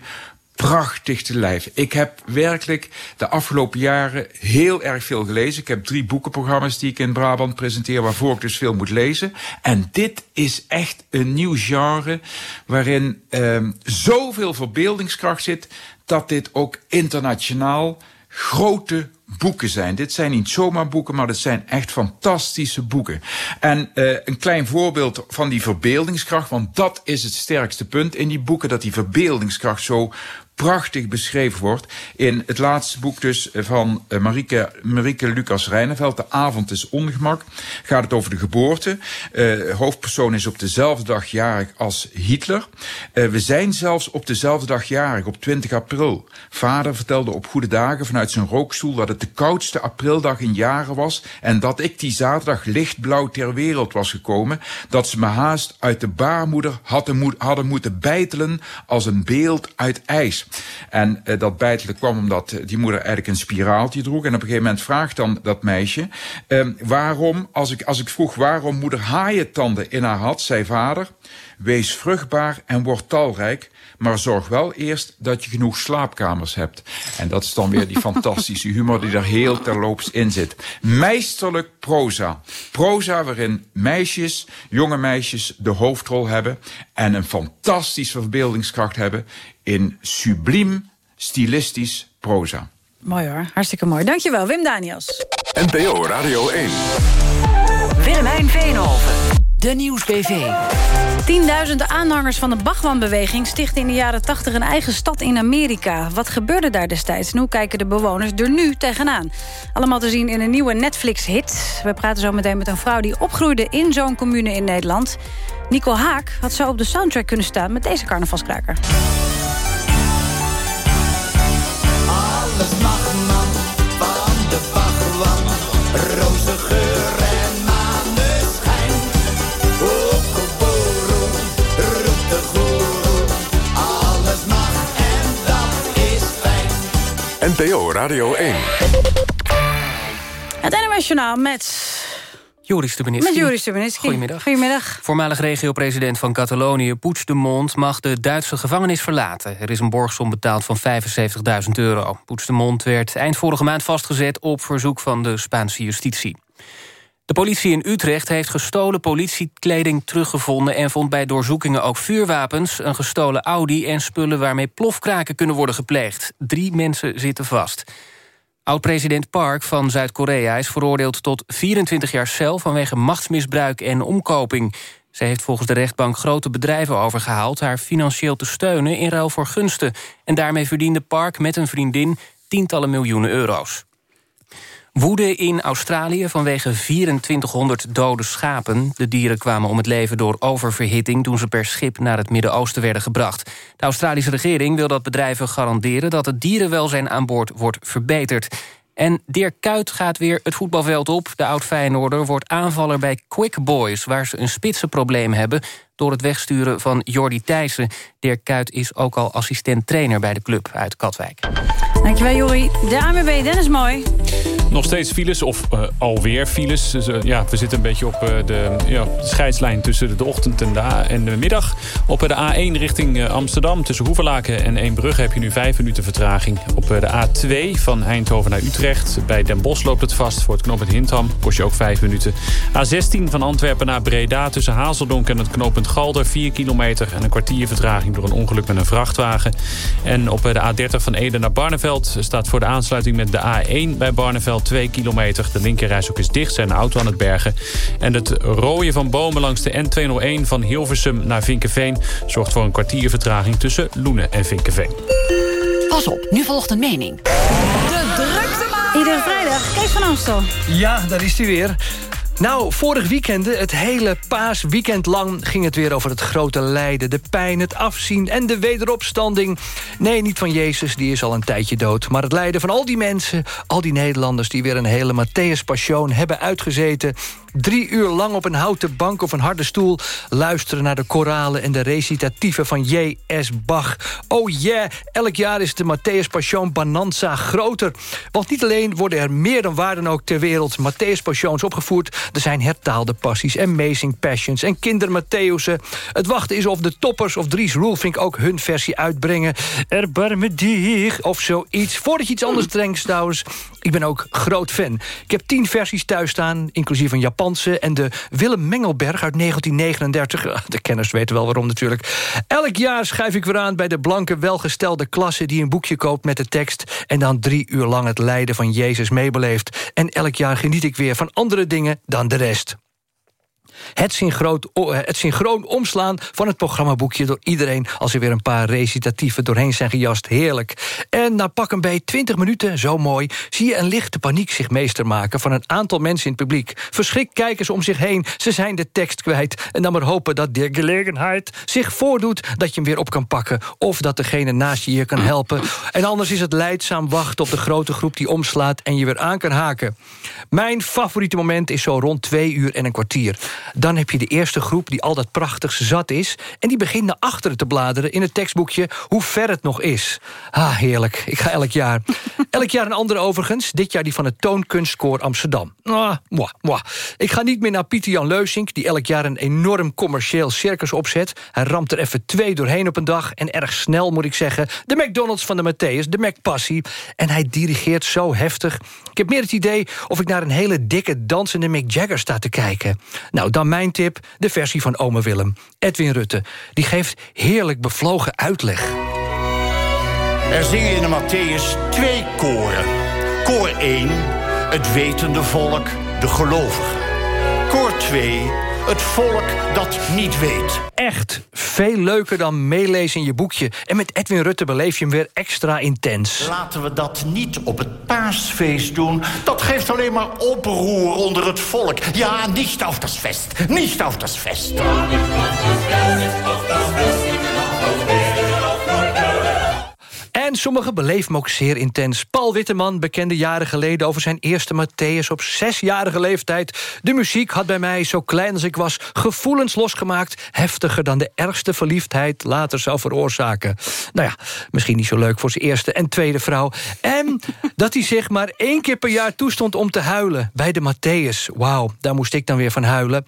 prachtig te lijf. Ik heb werkelijk de afgelopen jaren heel erg veel gelezen. Ik heb drie boekenprogramma's die ik in Brabant presenteer... waarvoor ik dus veel moet lezen. En dit is echt een nieuw genre... waarin um, zoveel verbeeldingskracht zit... dat dit ook internationaal grote boeken zijn. Dit zijn niet zomaar boeken, maar dit zijn echt fantastische boeken. En uh, een klein voorbeeld van die verbeeldingskracht, want dat is het sterkste punt in die boeken, dat die verbeeldingskracht zo prachtig beschreven wordt. In het laatste boek dus van uh, Marieke, Marieke Lucas Rijneveld, De avond is ongemak, gaat het over de geboorte. Uh, hoofdpersoon is op dezelfde dag jarig als Hitler. Uh, we zijn zelfs op dezelfde dag jarig, op 20 april. Vader vertelde op goede dagen vanuit zijn rookstoel dat het de koudste aprildag in jaren was en dat ik die zaterdag lichtblauw ter wereld was gekomen, dat ze me haast uit de baarmoeder hadden, hadden moeten bijtelen als een beeld uit ijs. En uh, dat bijtelen kwam omdat die moeder eigenlijk een spiraaltje droeg. En op een gegeven moment vraagt dan dat meisje... Uh, waarom, als ik, als ik vroeg waarom moeder haaientanden in haar had, zei vader... wees vruchtbaar en word talrijk... Maar zorg wel eerst dat je genoeg slaapkamers hebt. En dat is dan weer die <laughs> fantastische humor die er heel terloops in zit. Meesterlijk proza. Proza waarin meisjes, jonge meisjes, de hoofdrol hebben... en een fantastische verbeeldingskracht hebben in subliem stilistisch proza. Mooi hoor, hartstikke mooi. Dankjewel, Wim Daniels. NPO Radio 1. Willemijn Veenhoven, de Nieuwsbv. Tienduizenden aanhangers van de Bhagwan-beweging stichten in de jaren 80 een eigen stad in Amerika. Wat gebeurde daar destijds en hoe kijken de bewoners er nu tegenaan? Allemaal te zien in een nieuwe Netflix-hit. We praten zo meteen met een vrouw die opgroeide in zo'n commune in Nederland. Nico Haak had zo op de soundtrack kunnen staan met deze carnavalskraker. NPO Radio 1. Het NMS Journaal met... Joris Stubenitski. Met Joris Stubenitski. Goedemiddag. Goedemiddag. Voormalig regio-president van Catalonië, Puigdemont... mag de Duitse gevangenis verlaten. Er is een borgsom betaald van 75.000 euro. Puigdemont werd eind vorige maand vastgezet... op verzoek van de Spaanse justitie. De politie in Utrecht heeft gestolen politiekleding teruggevonden... en vond bij doorzoekingen ook vuurwapens, een gestolen Audi... en spullen waarmee plofkraken kunnen worden gepleegd. Drie mensen zitten vast. Oud-president Park van Zuid-Korea is veroordeeld tot 24 jaar cel... vanwege machtsmisbruik en omkoping. Ze heeft volgens de rechtbank grote bedrijven overgehaald... haar financieel te steunen in ruil voor gunsten. En daarmee verdiende Park met een vriendin tientallen miljoenen euro's. Woede in Australië vanwege 2400 dode schapen. De dieren kwamen om het leven door oververhitting... toen ze per schip naar het Midden-Oosten werden gebracht. De Australische regering wil dat bedrijven garanderen... dat het dierenwelzijn aan boord wordt verbeterd. En Dirk Kuyt gaat weer het voetbalveld op. De oud-Feyenoorder wordt aanvaller bij Quick Boys... waar ze een spitsenprobleem hebben door het wegsturen van Jordi Thijssen. Dirk Kuyt is ook al assistent-trainer bij de club uit Katwijk. Dankjewel, Jori. De AMB Dennis Mooi. Nog steeds files, of uh, alweer files. Dus, uh, ja, we zitten een beetje op uh, de, ja, scheidslijn tussen de ochtend en de, en de middag. Op de A1 richting Amsterdam tussen Hoevelaken en Eembrugge... heb je nu vijf minuten vertraging. Op de A2 van Eindhoven naar Utrecht. Bij Den Bosch loopt het vast voor het knooppunt Hintham. Kost je ook vijf minuten. A16 van Antwerpen naar Breda tussen Hazeldonk en het knooppunt Galder. 4 kilometer en een kwartier vertraging door een ongeluk met een vrachtwagen. En op de A30 van Ede naar Barneveld staat voor de aansluiting met de A1 bij Barneveld 2 kilometer. De linkerrijstrook is dicht, zijn de auto aan het bergen. En het rooien van bomen langs de N201 van Hilversum naar Vinkenveen... zorgt voor een kwartier vertraging tussen Loenen en Vinkenveen. Pas op, nu volgt een mening. De drukte Iedere vrijdag, Kees van Amstel. Ja, daar is hij weer. Nou, vorig weekend, het hele paasweekend lang... ging het weer over het grote lijden, de pijn, het afzien en de wederopstanding. Nee, niet van Jezus, die is al een tijdje dood. Maar het lijden van al die mensen, al die Nederlanders... die weer een hele Matthäus Passion hebben uitgezeten drie uur lang op een houten bank of een harde stoel... luisteren naar de koralen en de recitatieven van J.S. Bach. Oh yeah, elk jaar is de Matthäus Passion Bonanza groter. Want niet alleen worden er meer dan waar dan ook ter wereld... Matthäus Passions opgevoerd. Er zijn hertaalde passies, Amazing Passions en Kinder Matthäusen. Het wachten is of de toppers of Dries Roelvink ook hun versie uitbrengen. Erbarme dich of zoiets. Voordat je iets anders drinkt trouwens... Ik ben ook groot fan. Ik heb tien versies thuis staan, inclusief een En de Willem Mengelberg uit 1939. <laughs> De kenners weten wel waarom natuurlijk. Elk jaar schrijf ik weer aan bij de blanke, welgestelde klasse... die een boekje koopt met de tekst... en dan drie uur lang het lijden van Jezus meebeleeft. En elk jaar geniet ik weer van andere dingen dan de rest. Het synchroon, het synchroon omslaan van het programmaboekje door iedereen... als er weer een paar recitatieven doorheen zijn gejast. Heerlijk. En na pak een bij 20 minuten, zo mooi... zie je een lichte paniek zich meester maken van een aantal mensen in het publiek. Verschrikt kijken ze om zich heen, ze zijn de tekst kwijt... en dan maar hopen dat de gelegenheid zich voordoet... dat je hem weer op kan pakken of dat degene naast je je kan helpen. En anders is het leidzaam wachten op de grote groep die omslaat... en je weer aan kan haken. Mijn favoriete moment is zo rond twee uur en een kwartier. Dan heb je de eerste groep die al dat prachtigste zat is... en die begint naar achteren te bladeren in het tekstboekje... hoe ver het nog is. Ah, heerlijk. Ik ga elk jaar. <laughs> elk jaar een andere overigens. Dit jaar die van het Toonkunstkoor Amsterdam. Ah, moi, moi. Ik ga niet meer naar Pieter Jan Leusink... die elk jaar een enorm commercieel circus opzet. Hij ramt er even twee doorheen op een dag... en erg snel, moet ik zeggen. De McDonald's van de Matthäus, de McPassie. En hij dirigeert zo heftig. Ik heb meer het idee of ik naar een hele dikke dansende Mick Jagger sta te kijken. Nou, dan mijn tip, de versie van Ome Willem. Edwin Rutte. Die geeft heerlijk bevlogen uitleg. Er zingen in de Matthäus twee koren. Koor 1, het wetende volk, de gelovigen. Koor 2, het volk dat niet weet. Echt veel leuker dan meelezen in je boekje. En met Edwin Rutte beleef je hem weer extra intens. Laten we dat niet op het paasfeest doen. Dat geeft alleen maar oproer onder het volk. Ja, niet auf das Fest. Niet auf das Fest. Sommigen beleven hem ook zeer intens. Paul Witteman bekende jaren geleden over zijn eerste Matthäus op zesjarige leeftijd. De muziek had bij mij, zo klein als ik was, gevoelens losgemaakt... heftiger dan de ergste verliefdheid later zou veroorzaken. Nou ja, misschien niet zo leuk voor zijn eerste en tweede vrouw. En <laughs> dat hij zich maar één keer per jaar toestond om te huilen. Bij de Matthäus. Wauw, daar moest ik dan weer van huilen.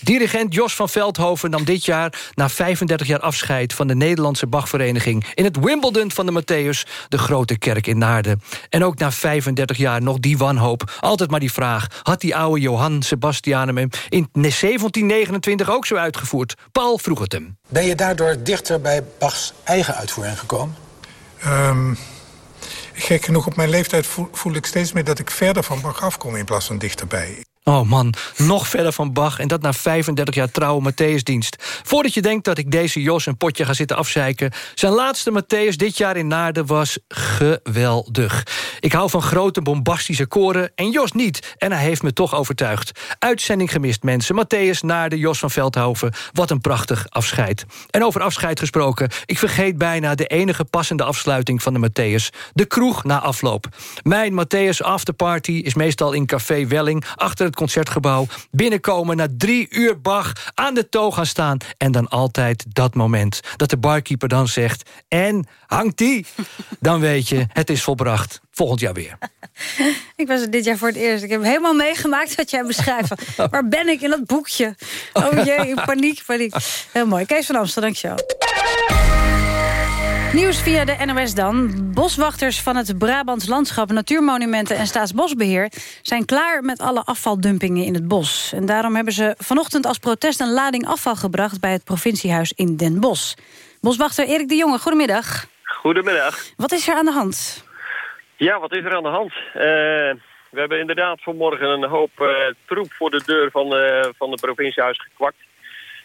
Dirigent Jos van Veldhoven nam dit jaar... na 35 jaar afscheid van de Nederlandse Bachvereniging... in het Wimbledon van de Matthäus de grote kerk in Naarden. En ook na 35 jaar nog die wanhoop. Altijd maar die vraag, had die oude Johann Sebastianum hem in 1729 ook zo uitgevoerd? Paul vroeg het hem. Ben je daardoor dichter bij Bachs eigen uitvoering gekomen? Um, gek genoeg, op mijn leeftijd voel, voel, ik steeds meer dat ik verder van Bach afkom in plaats van dichterbij. Oh man, nog verder van Bach en dat na 35 jaar trouwe Matthäusdienst. Voordat je denkt dat ik deze Jos een potje ga zitten afzeiken... zijn laatste Matthäus dit jaar in Naarden was geweldig. Ik hou van grote bombastische koren en Jos niet. En hij heeft me toch overtuigd. Uitzending gemist, mensen. Matthäus, Naarden, Jos van Veldhoven. Wat een prachtig afscheid. En over afscheid gesproken, ik vergeet bijna... de enige passende afsluiting van de Matthäus. De kroeg na afloop. Mijn Matthäus afterparty is meestal in Café Welling... achter Concertgebouw. Binnenkomen na drie uur Bach aan de toog gaan staan. En dan altijd dat moment dat de barkeeper dan zegt... en, hangt die? <laughs> Dan weet je, het is volbracht. Volgend jaar weer. <laughs> Ik was er dit jaar voor het eerst. Ik heb helemaal meegemaakt wat jij beschrijft. <laughs> Waar ben ik in dat boekje? Oh jee, paniek, paniek. Heel mooi. Kees van Amstel, dankjewel. Nieuws via de NOS dan. Boswachters van het Brabants Landschap, Natuurmonumenten en Staatsbosbeheer... zijn klaar met alle afvaldumpingen in het bos. En daarom hebben ze vanochtend als protest een lading afval gebracht... bij het provinciehuis in Den Bosch. Boswachter Erik de Jonge, goedemiddag. Goedemiddag. Wat is er aan de hand? Ja, wat is er aan de hand? Eh, we hebben inderdaad vanmorgen een hoop eh, troep voor de deur van, van het provinciehuis gekwakt.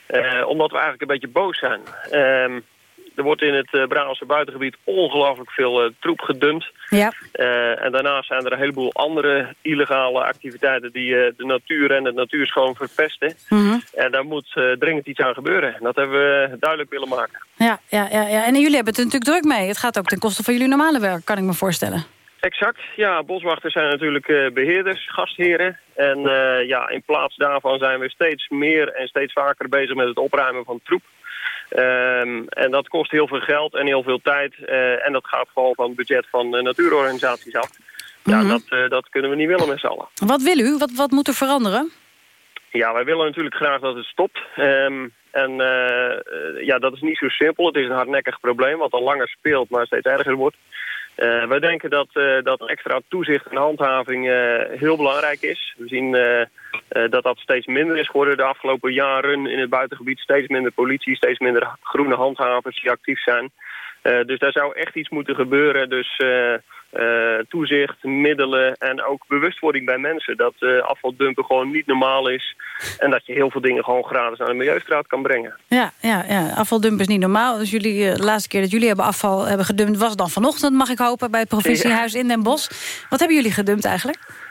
Eh, omdat we eigenlijk een beetje boos zijn. Ehm, er wordt in het uh, Brabantse buitengebied ongelooflijk veel eh, troep gedumpt. Ja. Eh, en daarnaast zijn er een heleboel andere illegale activiteiten... die de natuur en het natuurschoon verpesten. Mhm. En daar moet dringend iets aan gebeuren. En dat hebben we duidelijk willen maken. Ja, ja, ja, ja. En jullie hebben het er natuurlijk druk mee. Het gaat ook ten koste van jullie normale werk, kan ik me voorstellen. Exact, ja. Boswachters zijn natuurlijk eh, beheerders, gastheren. En ja, in plaats daarvan zijn we steeds meer en steeds vaker bezig met het opruimen van troep. Ehm, en dat kost heel veel geld en heel veel tijd. eh, en dat gaat gewoon van het budget van eh, natuurorganisaties af. Ja, Mhm. dat, eh, dat kunnen we niet willen met z'n allen. Wat wil u? Wat, wat moet er veranderen? Ja, wij willen natuurlijk graag dat het stopt. Ehm, en ja, dat is niet zo simpel. Het is een hardnekkig probleem wat al langer speelt, maar steeds erger wordt. Eh, wij denken dat, eh, dat extra toezicht en handhaving eh, heel belangrijk is. We zien dat dat steeds minder is geworden de afgelopen jaren in het buitengebied. Steeds minder politie, steeds minder groene handhavers die actief zijn. Eh, dus daar zou echt iets moeten gebeuren. Dus eh, eh, toezicht, middelen en ook bewustwording bij mensen. Dat afvaldumpen gewoon niet normaal is. En dat je heel veel dingen gewoon gratis aan de milieustraat kan brengen. Ja, ja, ja. afvaldumpen is niet normaal. Dus jullie, de laatste keer dat jullie hebben afval hebben gedumpt... was dan vanochtend, mag ik hopen, bij het provinciehuis in Den Bosch. Wat hebben jullie gedumpt eigenlijk?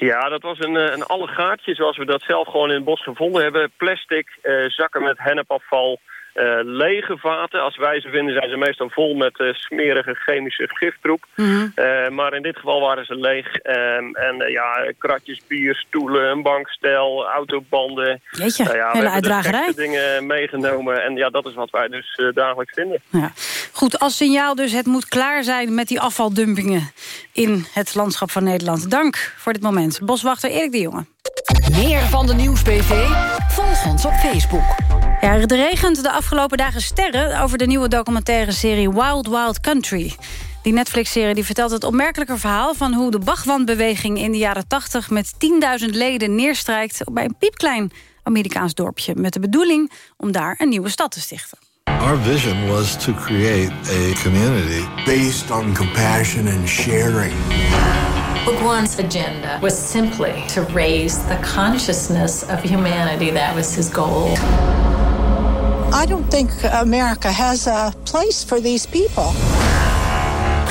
Ja, dat was een, eh, een allegaartje zoals we dat zelf gewoon in het bos gevonden hebben. Plastic, eh, zakken met hennepafval, eh, lege vaten. Als wij ze vinden zijn ze meestal vol met eh, smerige chemische giftroep. Eh, maar in dit geval waren ze leeg. Ehm, en ja, kratjes bier, stoelen, een bankstel, autobanden. Jeetje, Nou ja, we hele uitdragerij. gekste dingen meegenomen. En ja, dat is wat wij dus dagelijks vinden. Ja. Goed, als signaal dus, het moet klaar zijn met die afvaldumpingen... in het landschap van Nederland. Dank voor dit moment. Boswachter Erik de Jonge. Meer van de Nieuwsbv? Volg ons op Facebook. Ja, er regent de afgelopen dagen sterren... over de nieuwe documentaire serie Wild Wild Country. Die Netflix-serie die vertelt het opmerkelijke verhaal... van hoe de Bachwandbeweging in de jaren 80 met 10.000 leden neerstrijkt... bij een piepklein Amerikaans dorpje... met de bedoeling om daar een nieuwe stad te stichten. Our vision was to create a community based on compassion and sharing. Book One's agenda was simply to raise the consciousness of humanity. That was his goal. I don't think America has a place for these people.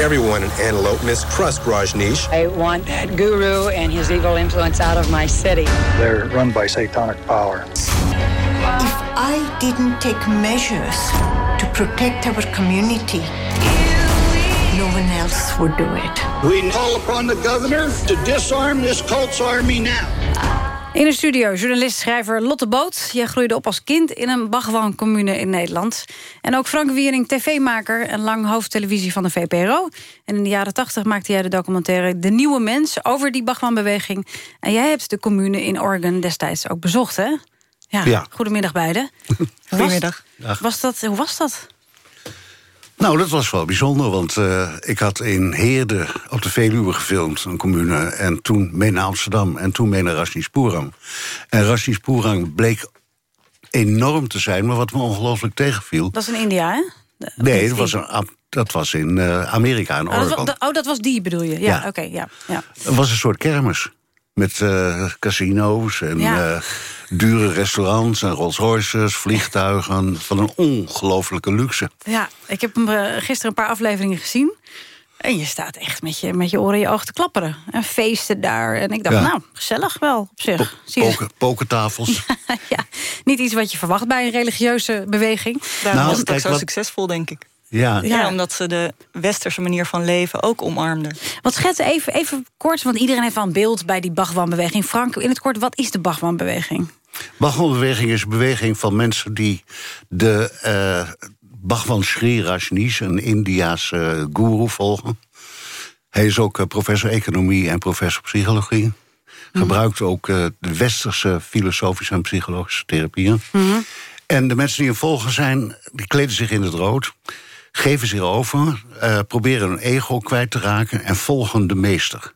Everyone in Antelope mistrusts Rajneesh. I want that guru and his evil influence out of my city. They're run by satanic power. If I didn't take measures to protect our community, no one else would do it. We call upon the governor to disarm this cult's army now. In de studio, journalist-schrijver Lotte Boot. Jij groeide op als kind in een Bagwan-commune in Nederland. En ook Frank Wiering, tv-maker en lang hoofdtelevisie van de VPRO. En in de jaren tachtig maakte jij de documentaire De Nieuwe Mens... over die Bagwan-beweging. En jij hebt de commune in Oregon destijds ook bezocht, hè? Ja, Ja. goedemiddag beiden. <laughs> Goedemiddag. Was, was dat, hoe was dat? Nou, dat was wel bijzonder, want eh, ik had in Heerde op de Veluwe gefilmd, een commune. En toen mee naar Amsterdam en toen mee naar Rasnispoeram. En Rasnispoeram bleek enorm te zijn, maar wat me ongelooflijk tegenviel... Dat is in India, hè? De- Nee, dat was, een, dat was in eh, Amerika, in Oh dat, Oregon. wa- oh, dat was die bedoel je? Ja, Ja. oké, ja, ja. Het was een soort kermis. Met eh, casino's en Ja. eh, dure restaurants en Rolls Royces, vliegtuigen... van een ongelofelijke luxe. Ja, ik heb hem eh, gisteren een paar afleveringen gezien. En je staat echt met je, met je oren in je ogen te klapperen. En feesten daar. En ik dacht, Ja. nou, gezellig wel op zich. Poker, pokertafels. <laughs> ja, niet iets wat je verwacht bij een religieuze beweging. Daarom Nou, was het ook zo wat- succesvol, denk ik. Ja. Ja, omdat ze de westerse manier van leven ook omarmden. Wat schets even, even kort, want iedereen heeft wel een beeld bij die Bhagwan-beweging. Frank, in het kort, wat is de Bhagwan-beweging? Bhagwan-beweging is een beweging van mensen die de eh Bhagwan Sri Rajneesh, een Indiaanse uh, guru, volgen. Hij is ook eh, professor economie en professor psychologie. Gebruikt ook eh, de westerse filosofische en psychologische therapieën. En de mensen die hem volgen zijn, die kleden zich in het rood... geven zich over, eh, proberen hun ego kwijt te raken... en volgen de meester.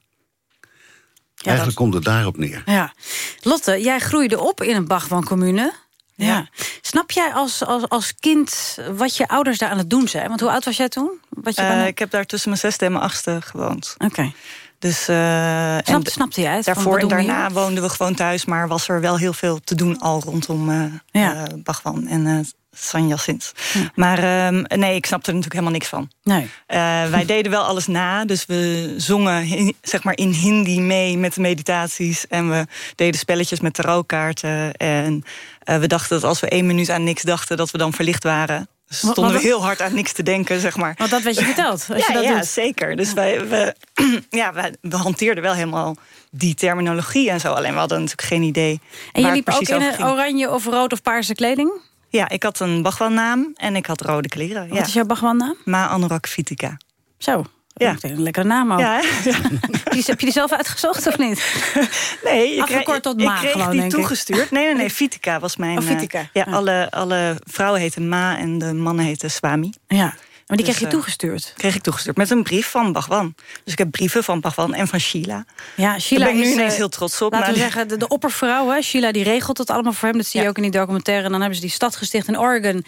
Eigenlijk komt het daarop neer. Ja. Lotte, jij groeide op in een Bhagwan-commune. Ja. Snap jij als, als, als kind wat je ouders daar aan het doen zijn? Want hoe oud was jij toen? Wat je Eh, ik heb daar tussen mijn zesde en mijn achtste gewoond. Oké. Dus, eh, en Snapte, jij het? Van, Daarvoor en daarna woonden we gewoon thuis, maar was er wel heel veel te doen al rondom eh Ja. eh, en Sins. Maar ehm, nee, ik snapte er natuurlijk helemaal niks van. Nee. Eh, wij deden wel alles na, dus we zongen zeg maar in Hindi mee met de meditaties. En we deden spelletjes met tarotkaarten. En eh, we dachten dat als we één minuut aan niks dachten, dat we dan verlicht waren. Dus stonden we heel hard aan niks te denken, zeg maar. Want dat werd je verteld, als ja, je dat ja doet. zeker. Dus wij, we, <clears throat> ja, we hanteerden wel helemaal die terminologie en zo. Alleen we hadden natuurlijk geen idee En je liep ook in een oranje of rood of paarse kleding? Ja, ik had een Bhagwan-naam en ik had rode kleren. Wat ja. is jouw Bhagwan-naam? Ma Anurag Vitika. Zo, Ja. een lekkere naam ook. Ja? <laughs> Die, heb je die zelf uitgezocht of niet? <laughs> Nee, Afgekort kreeg- tot ik Ma kreeg gewoon, die denk ik. toegestuurd. Nee, nee, nee, <laughs> was mijn... Oh, eh, ja, Ja. Alle, alle vrouwen heten Ma en de mannen heten Swami. Ja, maar die Dus, kreeg je eh, toegestuurd? Kreeg ik toegestuurd met een brief van Bhagwan. Dus ik heb brieven van Bhagwan en van Sheila. Ja, Sheila Daar ben ik nu is, ineens eh, heel trots op. Laten we zeggen, de, de oppervrouw, hè, Sheila, die regelt het allemaal voor hem. Dat zie je ook in die documentaire. En dan hebben ze die stad gesticht in Oregon.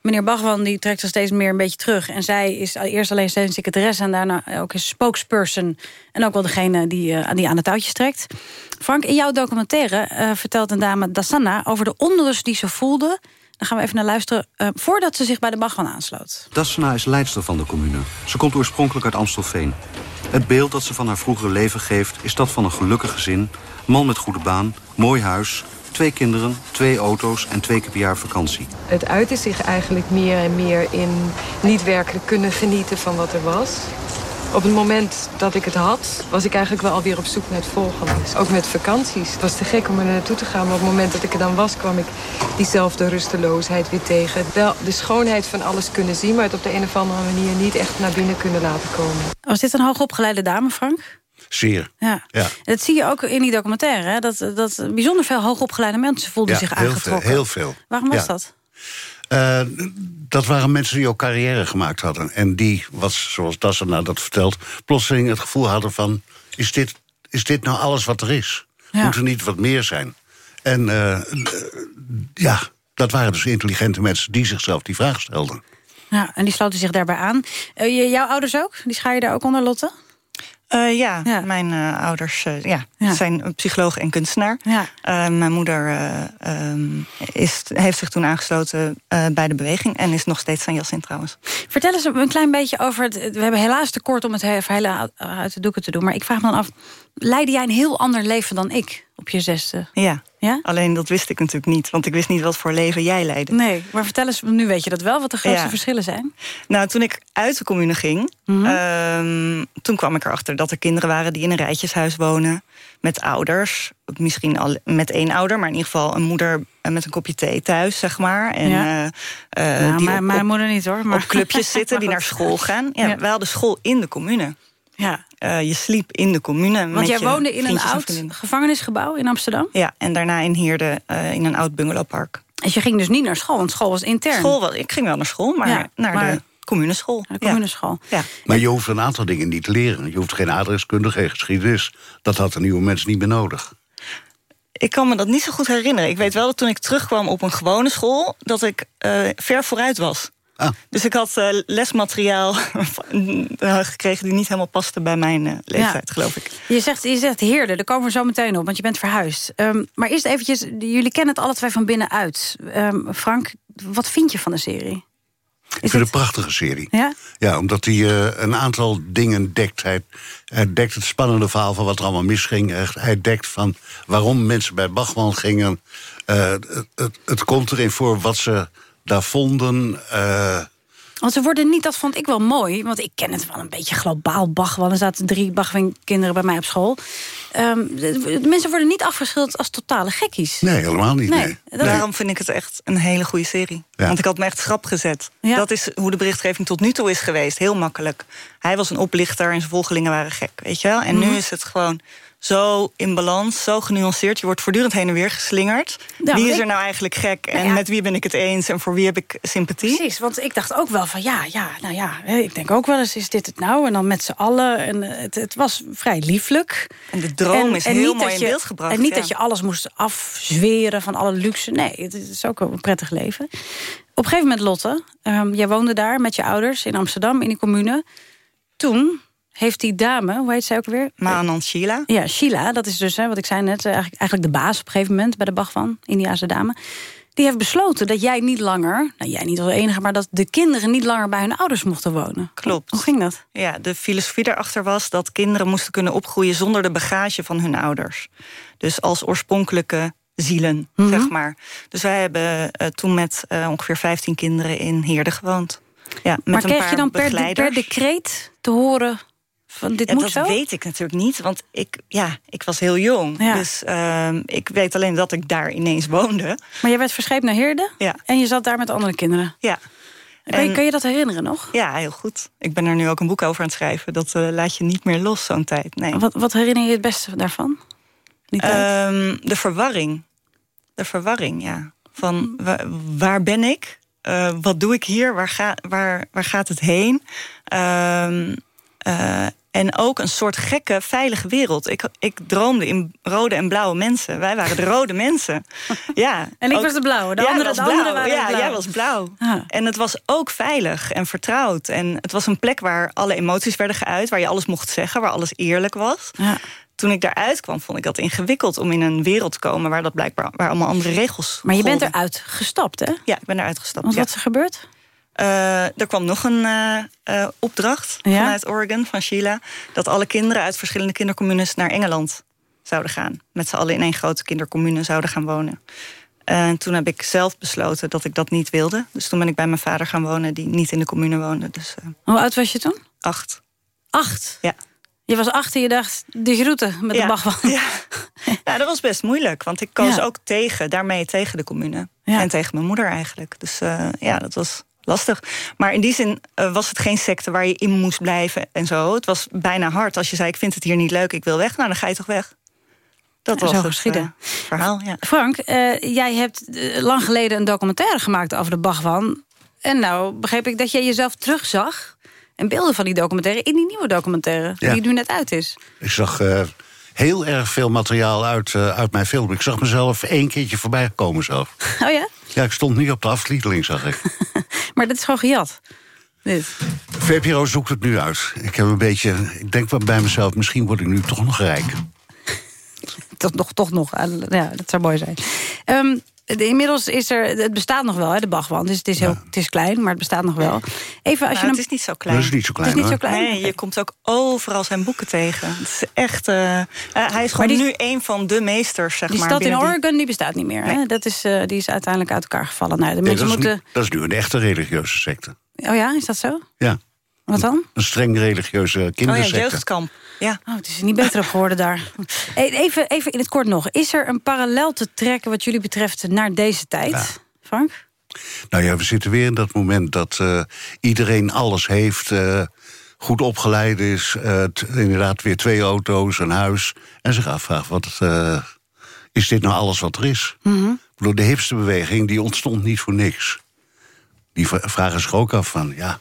Meneer Bhagwan die trekt zich steeds meer een beetje terug. En zij is eerst alleen steeds secretaresse... en daarna ook een spokesperson. En ook wel degene die, eh, die aan de touwtjes trekt. Frank, in jouw documentaire vertelt een dame, Dasanna... over de onrust die ze voelde. Dan gaan we even naar luisteren... eh, voordat ze zich bij de Bhagwan aansloot. Dassena is leidster van de commune. Ze komt oorspronkelijk uit Amstelveen. Het beeld dat ze van haar vroegere leven geeft... is dat van een gelukkig gezin, man met goede baan, mooi huis... twee kinderen, twee auto's en twee keer per jaar vakantie. Het uitte zich eigenlijk meer en meer in niet werkelijk kunnen genieten van wat er was. Op het moment dat ik het had, was ik eigenlijk wel alweer op zoek naar het volgende. Ook met vakanties. Het was te gek om er naartoe te gaan, maar op het moment dat ik er dan was... kwam ik diezelfde rusteloosheid weer tegen. Wel de schoonheid van alles kunnen zien... maar het op de een of andere manier niet echt naar binnen kunnen laten komen. Was dit een hoogopgeleide dame, Frank? Zeer. Ja. Ja. Dat zie je ook in die documentaire. Hè? Dat, dat bijzonder veel hoogopgeleide mensen voelden Ja, zich heel aangetrokken. veel, heel veel. Waarom was Ja. dat? Eh, dat waren mensen die ook carrière gemaakt hadden. En die, wat, zoals Dassena dat vertelt... plotseling het gevoel hadden van... is dit, is dit nou alles wat er is? Ja. Moet er niet wat meer zijn? En eh, eh, ja, dat waren dus intelligente mensen... die zichzelf die vraag stelden. Ja, en die sloten zich daarbij aan. Jouw ouders ook? Die schaar je daar ook onder, Lotte? Eh, ja, mijn eh, ouders eh, ja, Ja. zijn psycholoog en kunstenaar. Ja. Mijn moeder eh, ehm, is, heeft zich toen aangesloten bij de beweging... en is nog steeds aan Jasin trouwens. Vertel eens een klein beetje over... Het, we hebben helaas te kort om het he- hele uit de doeken te doen... maar ik vraag me dan af, leidde jij een heel ander leven dan ik op je zesde? Ja. Ja? alleen dat wist ik natuurlijk niet. Want ik wist niet wat voor leven jij leidde. Nee, maar vertel eens, nu weet je dat wel... wat de grootste Ja. verschillen zijn. Nou, toen ik uit de commune ging, Mhm. ehm, toen kwam ik erachter dat er kinderen waren die in een rijtjeshuis wonen. Met ouders. Misschien al met één ouder, maar in ieder geval een moeder eh, met een kopje thee thuis, zeg maar. En, Ja. eh, eh, Nou, die mijn- op- mijn op- moeder niet, hoor, maar- Op clubjes zitten, die <laughs> naar school gaan. Ja, Ja. Wij hadden school in de commune. Ja. Eh, je sliep in de commune. Want met jij je woonde in een oud gevangenisgebouw in Amsterdam? Ja, en daarna in Heerde eh, in een oud bungalowpark. Dus je ging dus niet naar school, want school was intern. School wel, ik ging wel naar school, maar Ja, naar maar- de communeschool. De communeschool. Ja. Maar je hoeft een aantal dingen niet te leren. Je hoeft geen adreskunde, geen geschiedenis. Dat had een nieuwe mens niet meer nodig. Ik kan me dat niet zo goed herinneren. Ik weet wel dat toen ik terugkwam op een gewone school... dat ik eh, ver vooruit was. Ah. Dus ik had eh, lesmateriaal eh, <laughs> gekregen... die niet helemaal paste bij mijn eh, leeftijd, Ja. geloof ik. Je zegt, je zegt heerde, daar komen we zo meteen op, want je bent verhuisd. Ehm, maar eerst eventjes, jullie kennen het alle twee van binnenuit. Ehm, Frank, wat vind je van de serie? Ik vind het een prachtige serie. Ja? Ja, omdat hij eh, een aantal dingen dekt. Hij, hij dekt het spannende verhaal van wat er allemaal misging. Hij- Hij dekt van waarom mensen bij Bachman gingen. Eh, het, het, het komt erin voor wat ze daar vonden. Eh, Want ze worden niet, dat vond ik wel mooi... want ik ken het wel een beetje globaal Bachwal. Er zaten drie Bachwin-kinderen bij mij op school. Ehm, de, de mensen worden niet afgeschilderd als totale gekkies. Nee, helemaal niet. Nee, Nee. dat- Daarom vind ik het echt een hele goede serie. Ja. Want ik had me echt schrap gezet. Ja. Dat is hoe de berichtgeving tot nu toe is geweest. Heel makkelijk. Hij was een oplichter en zijn volgelingen waren gek, weet je wel? En Mhm. nu is het gewoon zo in balans, zo genuanceerd. Je wordt voortdurend heen en weer geslingerd. Wie is er nou eigenlijk gek? En Nou ja. met wie ben ik het eens? En voor wie heb ik sympathie? Precies, want ik dacht ook wel van ja, ja, nou ja, ik denk ook wel eens, is dit het nou? En dan met z'n allen. En eh, het, het was vrij lieflijk. En de droom is heel mooi dat in je- beeld gebracht, En niet ja. dat je alles moest afzweren van alle luxe. Nee, het is ook een prettig leven. Op een gegeven moment, Lotte, ehm, jij woonde daar met je ouders in Amsterdam, in die commune. Toen heeft die dame, hoe heet zij ook weer? Maanand Sheila. Ja, Sheila, dat is dus, hè, wat ik zei net, eh, eigenlijk, eigenlijk de baas op een gegeven moment bij de Bachvan, Indiaanse dame. Die heeft besloten dat jij niet langer, nou jij niet als enige, maar dat de kinderen niet langer bij hun ouders mochten wonen. Klopt. Hoe ging dat? Ja, de filosofie daarachter was dat kinderen moesten kunnen opgroeien zonder de bagage van hun ouders. Dus als oorspronkelijke zielen, Mhm. zeg maar. Dus wij hebben eh, toen met eh, ongeveer 15 kinderen in Heerde gewoond. Ja, met maar een kreeg paar je dan per, per decreet te horen van dit Ja, moet dat zo? weet ik natuurlijk niet, want ik, ja, ik was heel jong. Ja. Dus ehm, ik weet alleen dat ik daar ineens woonde. Maar jij werd verscheept naar Heerde Ja. en je zat daar met andere kinderen. Ja. Kan, je, kan je dat herinneren nog? Ja, heel goed. Ik ben er nu ook een boek over aan het schrijven. Dat eh, laat je niet meer los zo'n tijd. Nee. Wat, wat herinner je het beste daarvan? Die tijd? Ehm, de verwarring. De verwarring, ja. Van wa- waar ben ik? Eh, wat doe ik hier? Waar, ga, waar, waar gaat het heen? Ehm, eh, en ook een soort gekke, veilige wereld. Ik, ik droomde in rode en blauwe mensen. Wij waren de rode mensen. <laughs> Ja, En ik ook- was de blauwe. De Jij andere- was de blauw. waren Ja, blauw. jij was blauw. Ah. En het was ook veilig en vertrouwd. En het was een plek waar alle emoties werden geuit. Waar je alles mocht zeggen, waar alles eerlijk was. Ja. Toen ik daaruit kwam, vond ik dat ingewikkeld om in een wereld te komen waar dat blijkbaar waar allemaal andere regels. Maar je bent eruit gestapt, hè? Ja, ik ben eruit gestapt. Want ja. wat is er gebeurd? Eh, er kwam nog een eh, eh, opdracht Ja? vanuit Oregon, van Sheila... dat alle kinderen uit verschillende kindercommunes naar Engeland zouden gaan. Met z'n allen in één grote kindercommune zouden gaan wonen. En toen heb ik zelf besloten dat ik dat niet wilde. Dus toen ben ik bij mijn vader gaan wonen, die niet in de commune woonde. Dus Hoe oud was je toen? acht. Acht? Ja. Je was acht en je dacht, de groeten met Ja. de Bachvan. Ja. ja, dat was best moeilijk. Want ik koos Ja. ook tegen, daarmee tegen de commune. En tegen mijn moeder eigenlijk. Dus ja, dat was lastig. Maar in die zin eh, was het geen secte waar je in moest blijven en zo. Het was bijna hard. Als je zei, ik vind het hier niet leuk, ik wil weg. Nou, dan ga je toch weg. Dat Ja, was zo het geschieden. eh, verhaal, ja. Frank, eh, jij hebt lang geleden een documentaire gemaakt over de Bachwan. En nou begreep ik dat jij jezelf terugzag... en beelden van die documentaire in die nieuwe documentaire... Ja. die nu net uit is. Ik zag eh, heel erg veel materiaal uit, eh, uit mijn film. Ik zag mezelf één keertje voorbij komen zelf. Oh ja? Ja, ik stond niet op de aftiteling, zag ik. <laughs> Maar dat is gewoon gejat. Dit. VPRO zoekt het nu uit. Ik heb een beetje, ik denk wel bij mezelf, misschien word ik nu toch nog rijk. <laughs> Toch nog, toch nog. eh, Ja, dat zou mooi zijn. Ehm, inmiddels is er, het bestaat nog wel, hè, de Bachwan. Dus het is, heel, het is klein, maar het bestaat nog wel. Even als Nou, je het is niet zo klein. Dat is niet zo klein, Het is niet hoor. zo klein? Nee, je komt ook overal zijn boeken tegen. Het is echt, eh, eh, hij is gewoon die- nu een van de meesters, zeg die maar. stad in die- Oregon die bestaat niet meer. Hè? Dat is, eh, die is uiteindelijk uit elkaar gevallen. Nou, de Nee, mensen dat, is moeten... nu, dat is nu een echte religieuze secte. Oh ja, is dat zo? Ja, Wat dan? een streng religieuze Oh ja, kindersecte. jeugdkamp. Ja. Oh, het is er niet beter op geworden daar. <laughs> Even, even in het kort nog. Is er een parallel te trekken wat jullie betreft naar deze tijd? Frank? Nou ja, we zitten weer in dat moment dat eh, iedereen alles heeft... eh, goed opgeleid is, eh, inderdaad weer twee auto's, een huis... en zich afvraagt, wat, eh, is dit nou alles wat er is? Ik bedoel, de hipste beweging die ontstond niet voor niks. Die vragen zich ook af van, ja,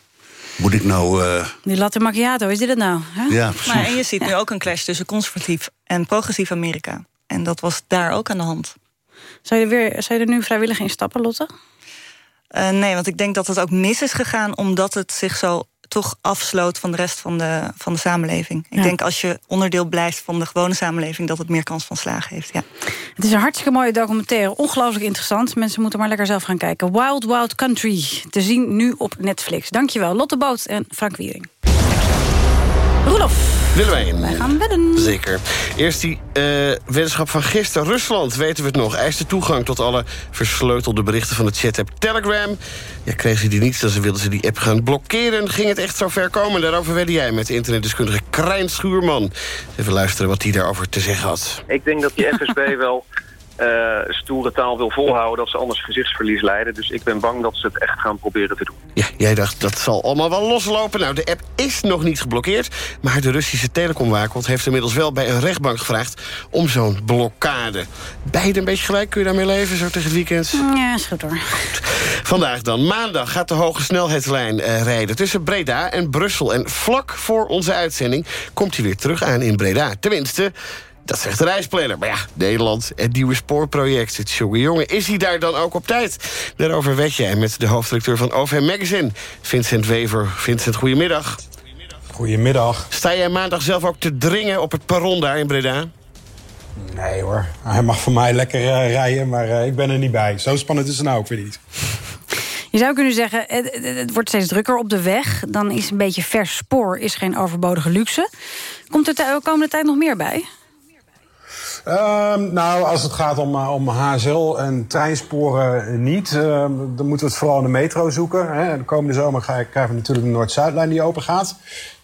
moet ik nou... eh, Die latte macchiato, is dit het nou? Hè? ja, precies. Maar en je ziet nu ook een clash tussen conservatief en progressief Amerika. En dat was daar ook aan de hand. Zou je er, weer, zou je er nu vrijwillig in stappen, Lotte? Eh, nee, want ik denk dat het ook mis is gegaan... omdat het zich zo toch afsloot van de rest van de, van de samenleving. Ik Ja. denk als je onderdeel blijft van de gewone samenleving... dat het meer kans van slagen heeft, ja. Het is een hartstikke mooie documentaire. Ongelooflijk interessant. Mensen moeten maar lekker zelf gaan kijken. Wild Wild Country. Te zien nu op Netflix. Dankjewel, Lotte Boot en Frank Wiering. Roelof, Willemijn. Wij gaan wedden. Zeker. Eerst die uh, weddenschap van gisteren. Rusland, weten we het nog, eiste toegang tot alle versleutelde berichten van de chat-app Telegram. Ja, kregen ze die niet, dan wilden ze die app gaan blokkeren. Ging het echt zo ver komen? Daarover wedde jij met internetdeskundige Krijn Schuurman. Even luisteren wat hij daarover te zeggen had. Ik denk dat die FSB <laughs> wel uh, stoere taal wil volhouden... dat ze anders gezichtsverlies leiden. Dus ik ben bang dat ze het echt gaan proberen te doen. Ja, jij dacht dat zal allemaal wel loslopen. Nou, de app is nog niet geblokkeerd... maar de Russische telecomwaakhond heeft inmiddels wel bij een rechtbank gevraagd... om zo'n blokkade. Beide een beetje gelijk, kun je daarmee leven, zo tegen het weekend? Ja, is goed hoor. Vandaag dan, maandag, gaat de hoge snelheidslijn uh, rijden... tussen Breda en Brussel. En vlak voor onze uitzending komt hij weer terug aan in Breda. Tenminste... Dat zegt de reisplanner. Maar ja, Nederland, het nieuwe spoorproject. Het jonge jongen, is hij daar dan ook op tijd? Daarover weet jij met de hoofdredacteur van OVM Magazine, Vincent Wever. Vincent, goedemiddag. Goedemiddag. Sta jij maandag zelf ook te dringen op het perron daar in Breda? Nee hoor, hij mag voor mij lekker uh, rijden, maar uh, ik ben er niet bij. Zo spannend is het nou ook weer niet. Je zou kunnen zeggen, het, het, wordt steeds drukker op de weg. Dan is een beetje vers spoor is geen overbodige luxe. Komt er de komende tijd nog meer bij? Um, nou, als het gaat om, om HSL en treinsporen niet. Um, dan moeten we het vooral in de metro zoeken. Hè. De komende zomer krijgen we natuurlijk de Noord-Zuidlijn die open gaat.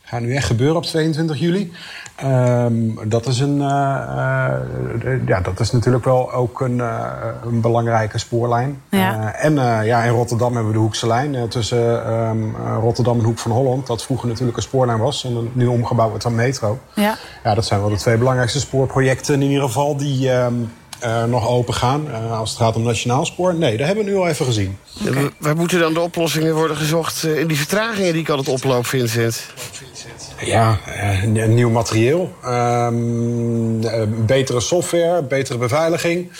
Gaat nu echt gebeuren op 22 juli. Um, dat, is een, uh, uh, ja, dat is natuurlijk wel ook een, uh, een belangrijke spoorlijn. Ja. en ja, in Rotterdam hebben we de Hoekse lijn tussen um, Rotterdam en Hoek van Holland. Dat vroeger natuurlijk een spoorlijn was en nu omgebouwd wordt aan metro. Ja. ja, dat zijn wel de twee belangrijkste spoorprojecten in ieder geval die um, nog open gaan. als het gaat om nationaal spoor, nee, dat hebben we nu al even gezien. Okay. Waar moeten dan de oplossingen worden gezocht in die vertragingen die ik altijd oploop, Vincent? Ja, een nieuw materieel, um, betere software, betere beveiliging.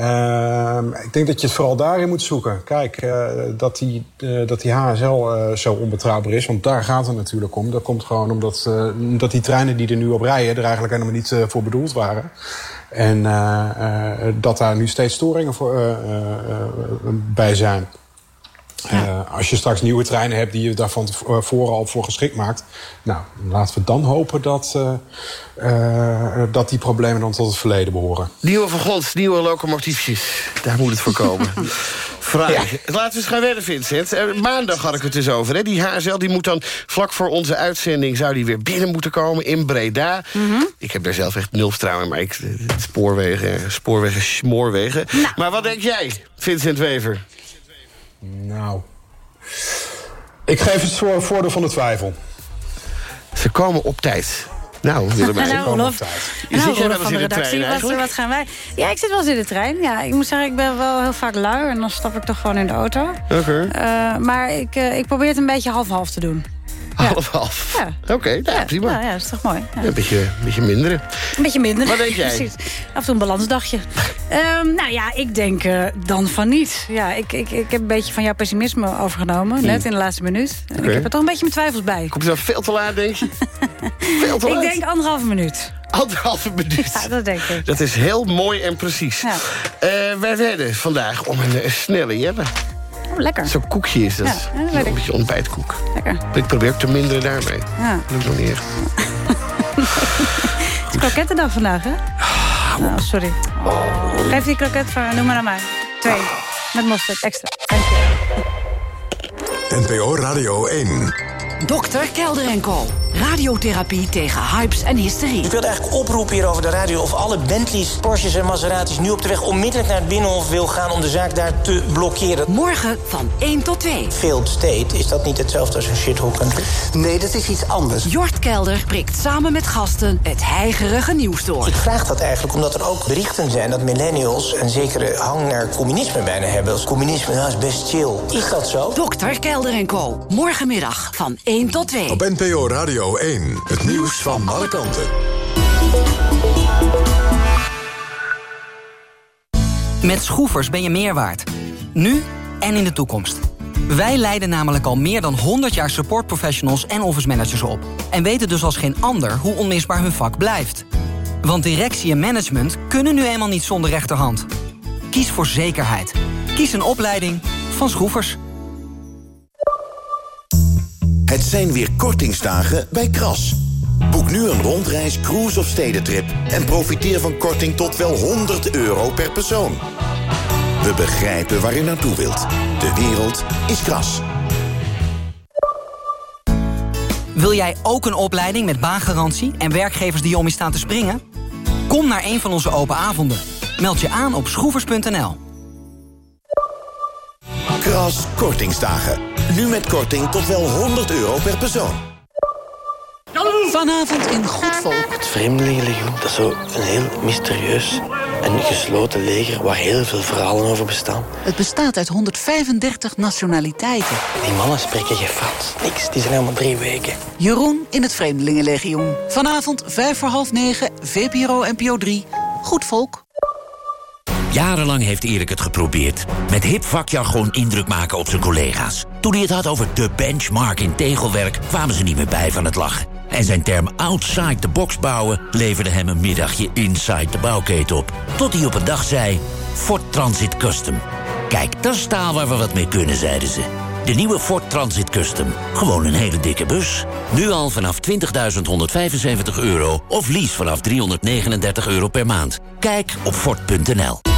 Um, ik denk dat je het vooral daarin moet zoeken. Kijk, uh, dat, die, dat die HSL zo onbetrouwbaar is, want daar gaat het natuurlijk om. Dat komt gewoon omdat dat die treinen die er nu op rijden... er eigenlijk helemaal niet voor bedoeld waren. En dat daar nu steeds storingen voor, bij zijn. Ja. Uh, als je straks nieuwe treinen hebt die je daar van tevoren al voor geschikt maakt... nou, laten we dan hopen dat, uh, uh, dat die problemen dan tot het verleden behoren. Nieuwe vagons, nieuwe locomotiefjes. Daar moet het voor komen. <laughs> Vraag. Ja. Laten we eens gaan wedden, Vincent. maandag had ik het dus over. Hè? Die HSL die moet dan vlak voor onze uitzending... zou die weer binnen moeten komen in Breda. Mm -hmm. Ik heb daar zelf echt nul vertrouwen in. Maar ik, spoorwegen, spoorwegen, smoorwegen. Nou. Maar wat denk jij, Vincent Wever? Nou, ik geef het voor voordeel van de twijfel. Ze komen op tijd. Nou, Willemijn. nou, komen op Olof, tijd. nou, Olof wel eens van de in de trein redactie, wat, wat gaan wij... Ja, ik zit wel eens in de trein. Ja, ik moet zeggen, ik ben wel heel vaak lui... en dan stap ik toch gewoon in de auto. Oké. Uh, maar ik, uh, ik probeer het een beetje half-half te doen. Half-half? Ja. Oké, okay, nou, ja, prima. Ja, ja, dat is toch mooi. Ja. Een beetje, een beetje minderen. Een beetje minder. Wat denk <laughs> jij? Precies. Af en toe een balansdagje. um, nou ja, ik denk uh, dan van niet. Ja, ik, ik, ik heb een beetje van jouw pessimisme overgenomen. Net in de laatste minuut. En Okay. Ik heb er toch een beetje mijn twijfels bij. Komt het dan veel te laat, denk je? <laughs> veel te ik laat? denk anderhalve minuut. Anderhalve minuut. Ja, dat denk ik. Dat is heel mooi en precies. Ja. Uh, wij werden vandaag om een, een snelle Jelle. Oh, lekker. Zo'n koekje is dat. Ja, dat een ik. beetje ontbijtkoek. Lekker. Ik probeer ook te minderen daarmee. Ja. Dat lukt nog niet echt. <laughs> Het is krokettendag vandaag, hè? Nou, sorry. Geef die kroket van, doe maar aan mij. Twee. Met mosterd, extra. Dank je. NPO Radio 1. Dokter Kelder en Co. Radiotherapie tegen hypes en hysterie. Ik wilde eigenlijk oproepen hier over de radio... of alle Bentleys, Porsches en Maseratis nu op de weg... onmiddellijk naar het Binnenhof wil gaan om de zaak daar te blokkeren. Morgen van 1 tot 2. Failed state, is dat niet hetzelfde als een shithole country? Nee, dat is iets anders. Jort Kelder prikt samen met gasten het heigerige nieuws door. Ik vraag dat eigenlijk omdat er ook berichten zijn... dat millennials een zekere hang naar communisme bijna hebben. Als communisme nou, is best chill. Is dat zo? Dokter Kelder en Co. Morgenmiddag van 1 tot 2. Op NPO Radio 1. Het nieuws van alle kanten. Met Schroefers ben je meer waard. Nu en in de toekomst. Wij leiden namelijk al meer dan 100 jaar supportprofessionals en office managers op. En weten dus als geen ander hoe onmisbaar hun vak blijft. Want directie en management kunnen nu eenmaal niet zonder rechterhand. Kies voor zekerheid. Kies een opleiding van Schroefers. Het zijn weer kortingsdagen bij Kras. Boek nu een rondreis, cruise of stedentrip... en profiteer van korting tot wel 100 euro per persoon. We begrijpen waar u naartoe wilt. De wereld is kras. Wil jij ook een opleiding met baangarantie en werkgevers die om je staan te springen? Kom naar een van onze open avonden. Meld je aan op schroevers.nl. Kras Kortingsdagen. Nu met korting tot wel 100 euro per persoon. Vanavond in Goed Volk. Het Vreemdelingenlegioen, dat is zo een heel mysterieus en gesloten leger waar heel veel verhalen over bestaan. Het bestaat uit 135 nationaliteiten. Die mannen spreken geen Frans. Niks, die zijn helemaal drie weken. Jeroen in het Vreemdelingenlegioen. Vanavond 5 voor half 9, VPRO NPO 3. Goed Volk. Jarenlang heeft Erik het geprobeerd. Met hip vakjargon indruk maken op zijn collega's. Toen hij het had over de benchmark in tegelwerk... kwamen ze niet meer bij van het lachen. En zijn term outside the box bouwen... leverde hem een middagje inside de bouwketen op. Tot hij op een dag zei... Ford Transit Custom. Kijk, dat is waar we wat mee kunnen, zeiden ze. De nieuwe Ford Transit Custom. Gewoon een hele dikke bus. Nu al vanaf 20.175 euro of lease vanaf 339 euro per maand. Kijk op Ford.nl.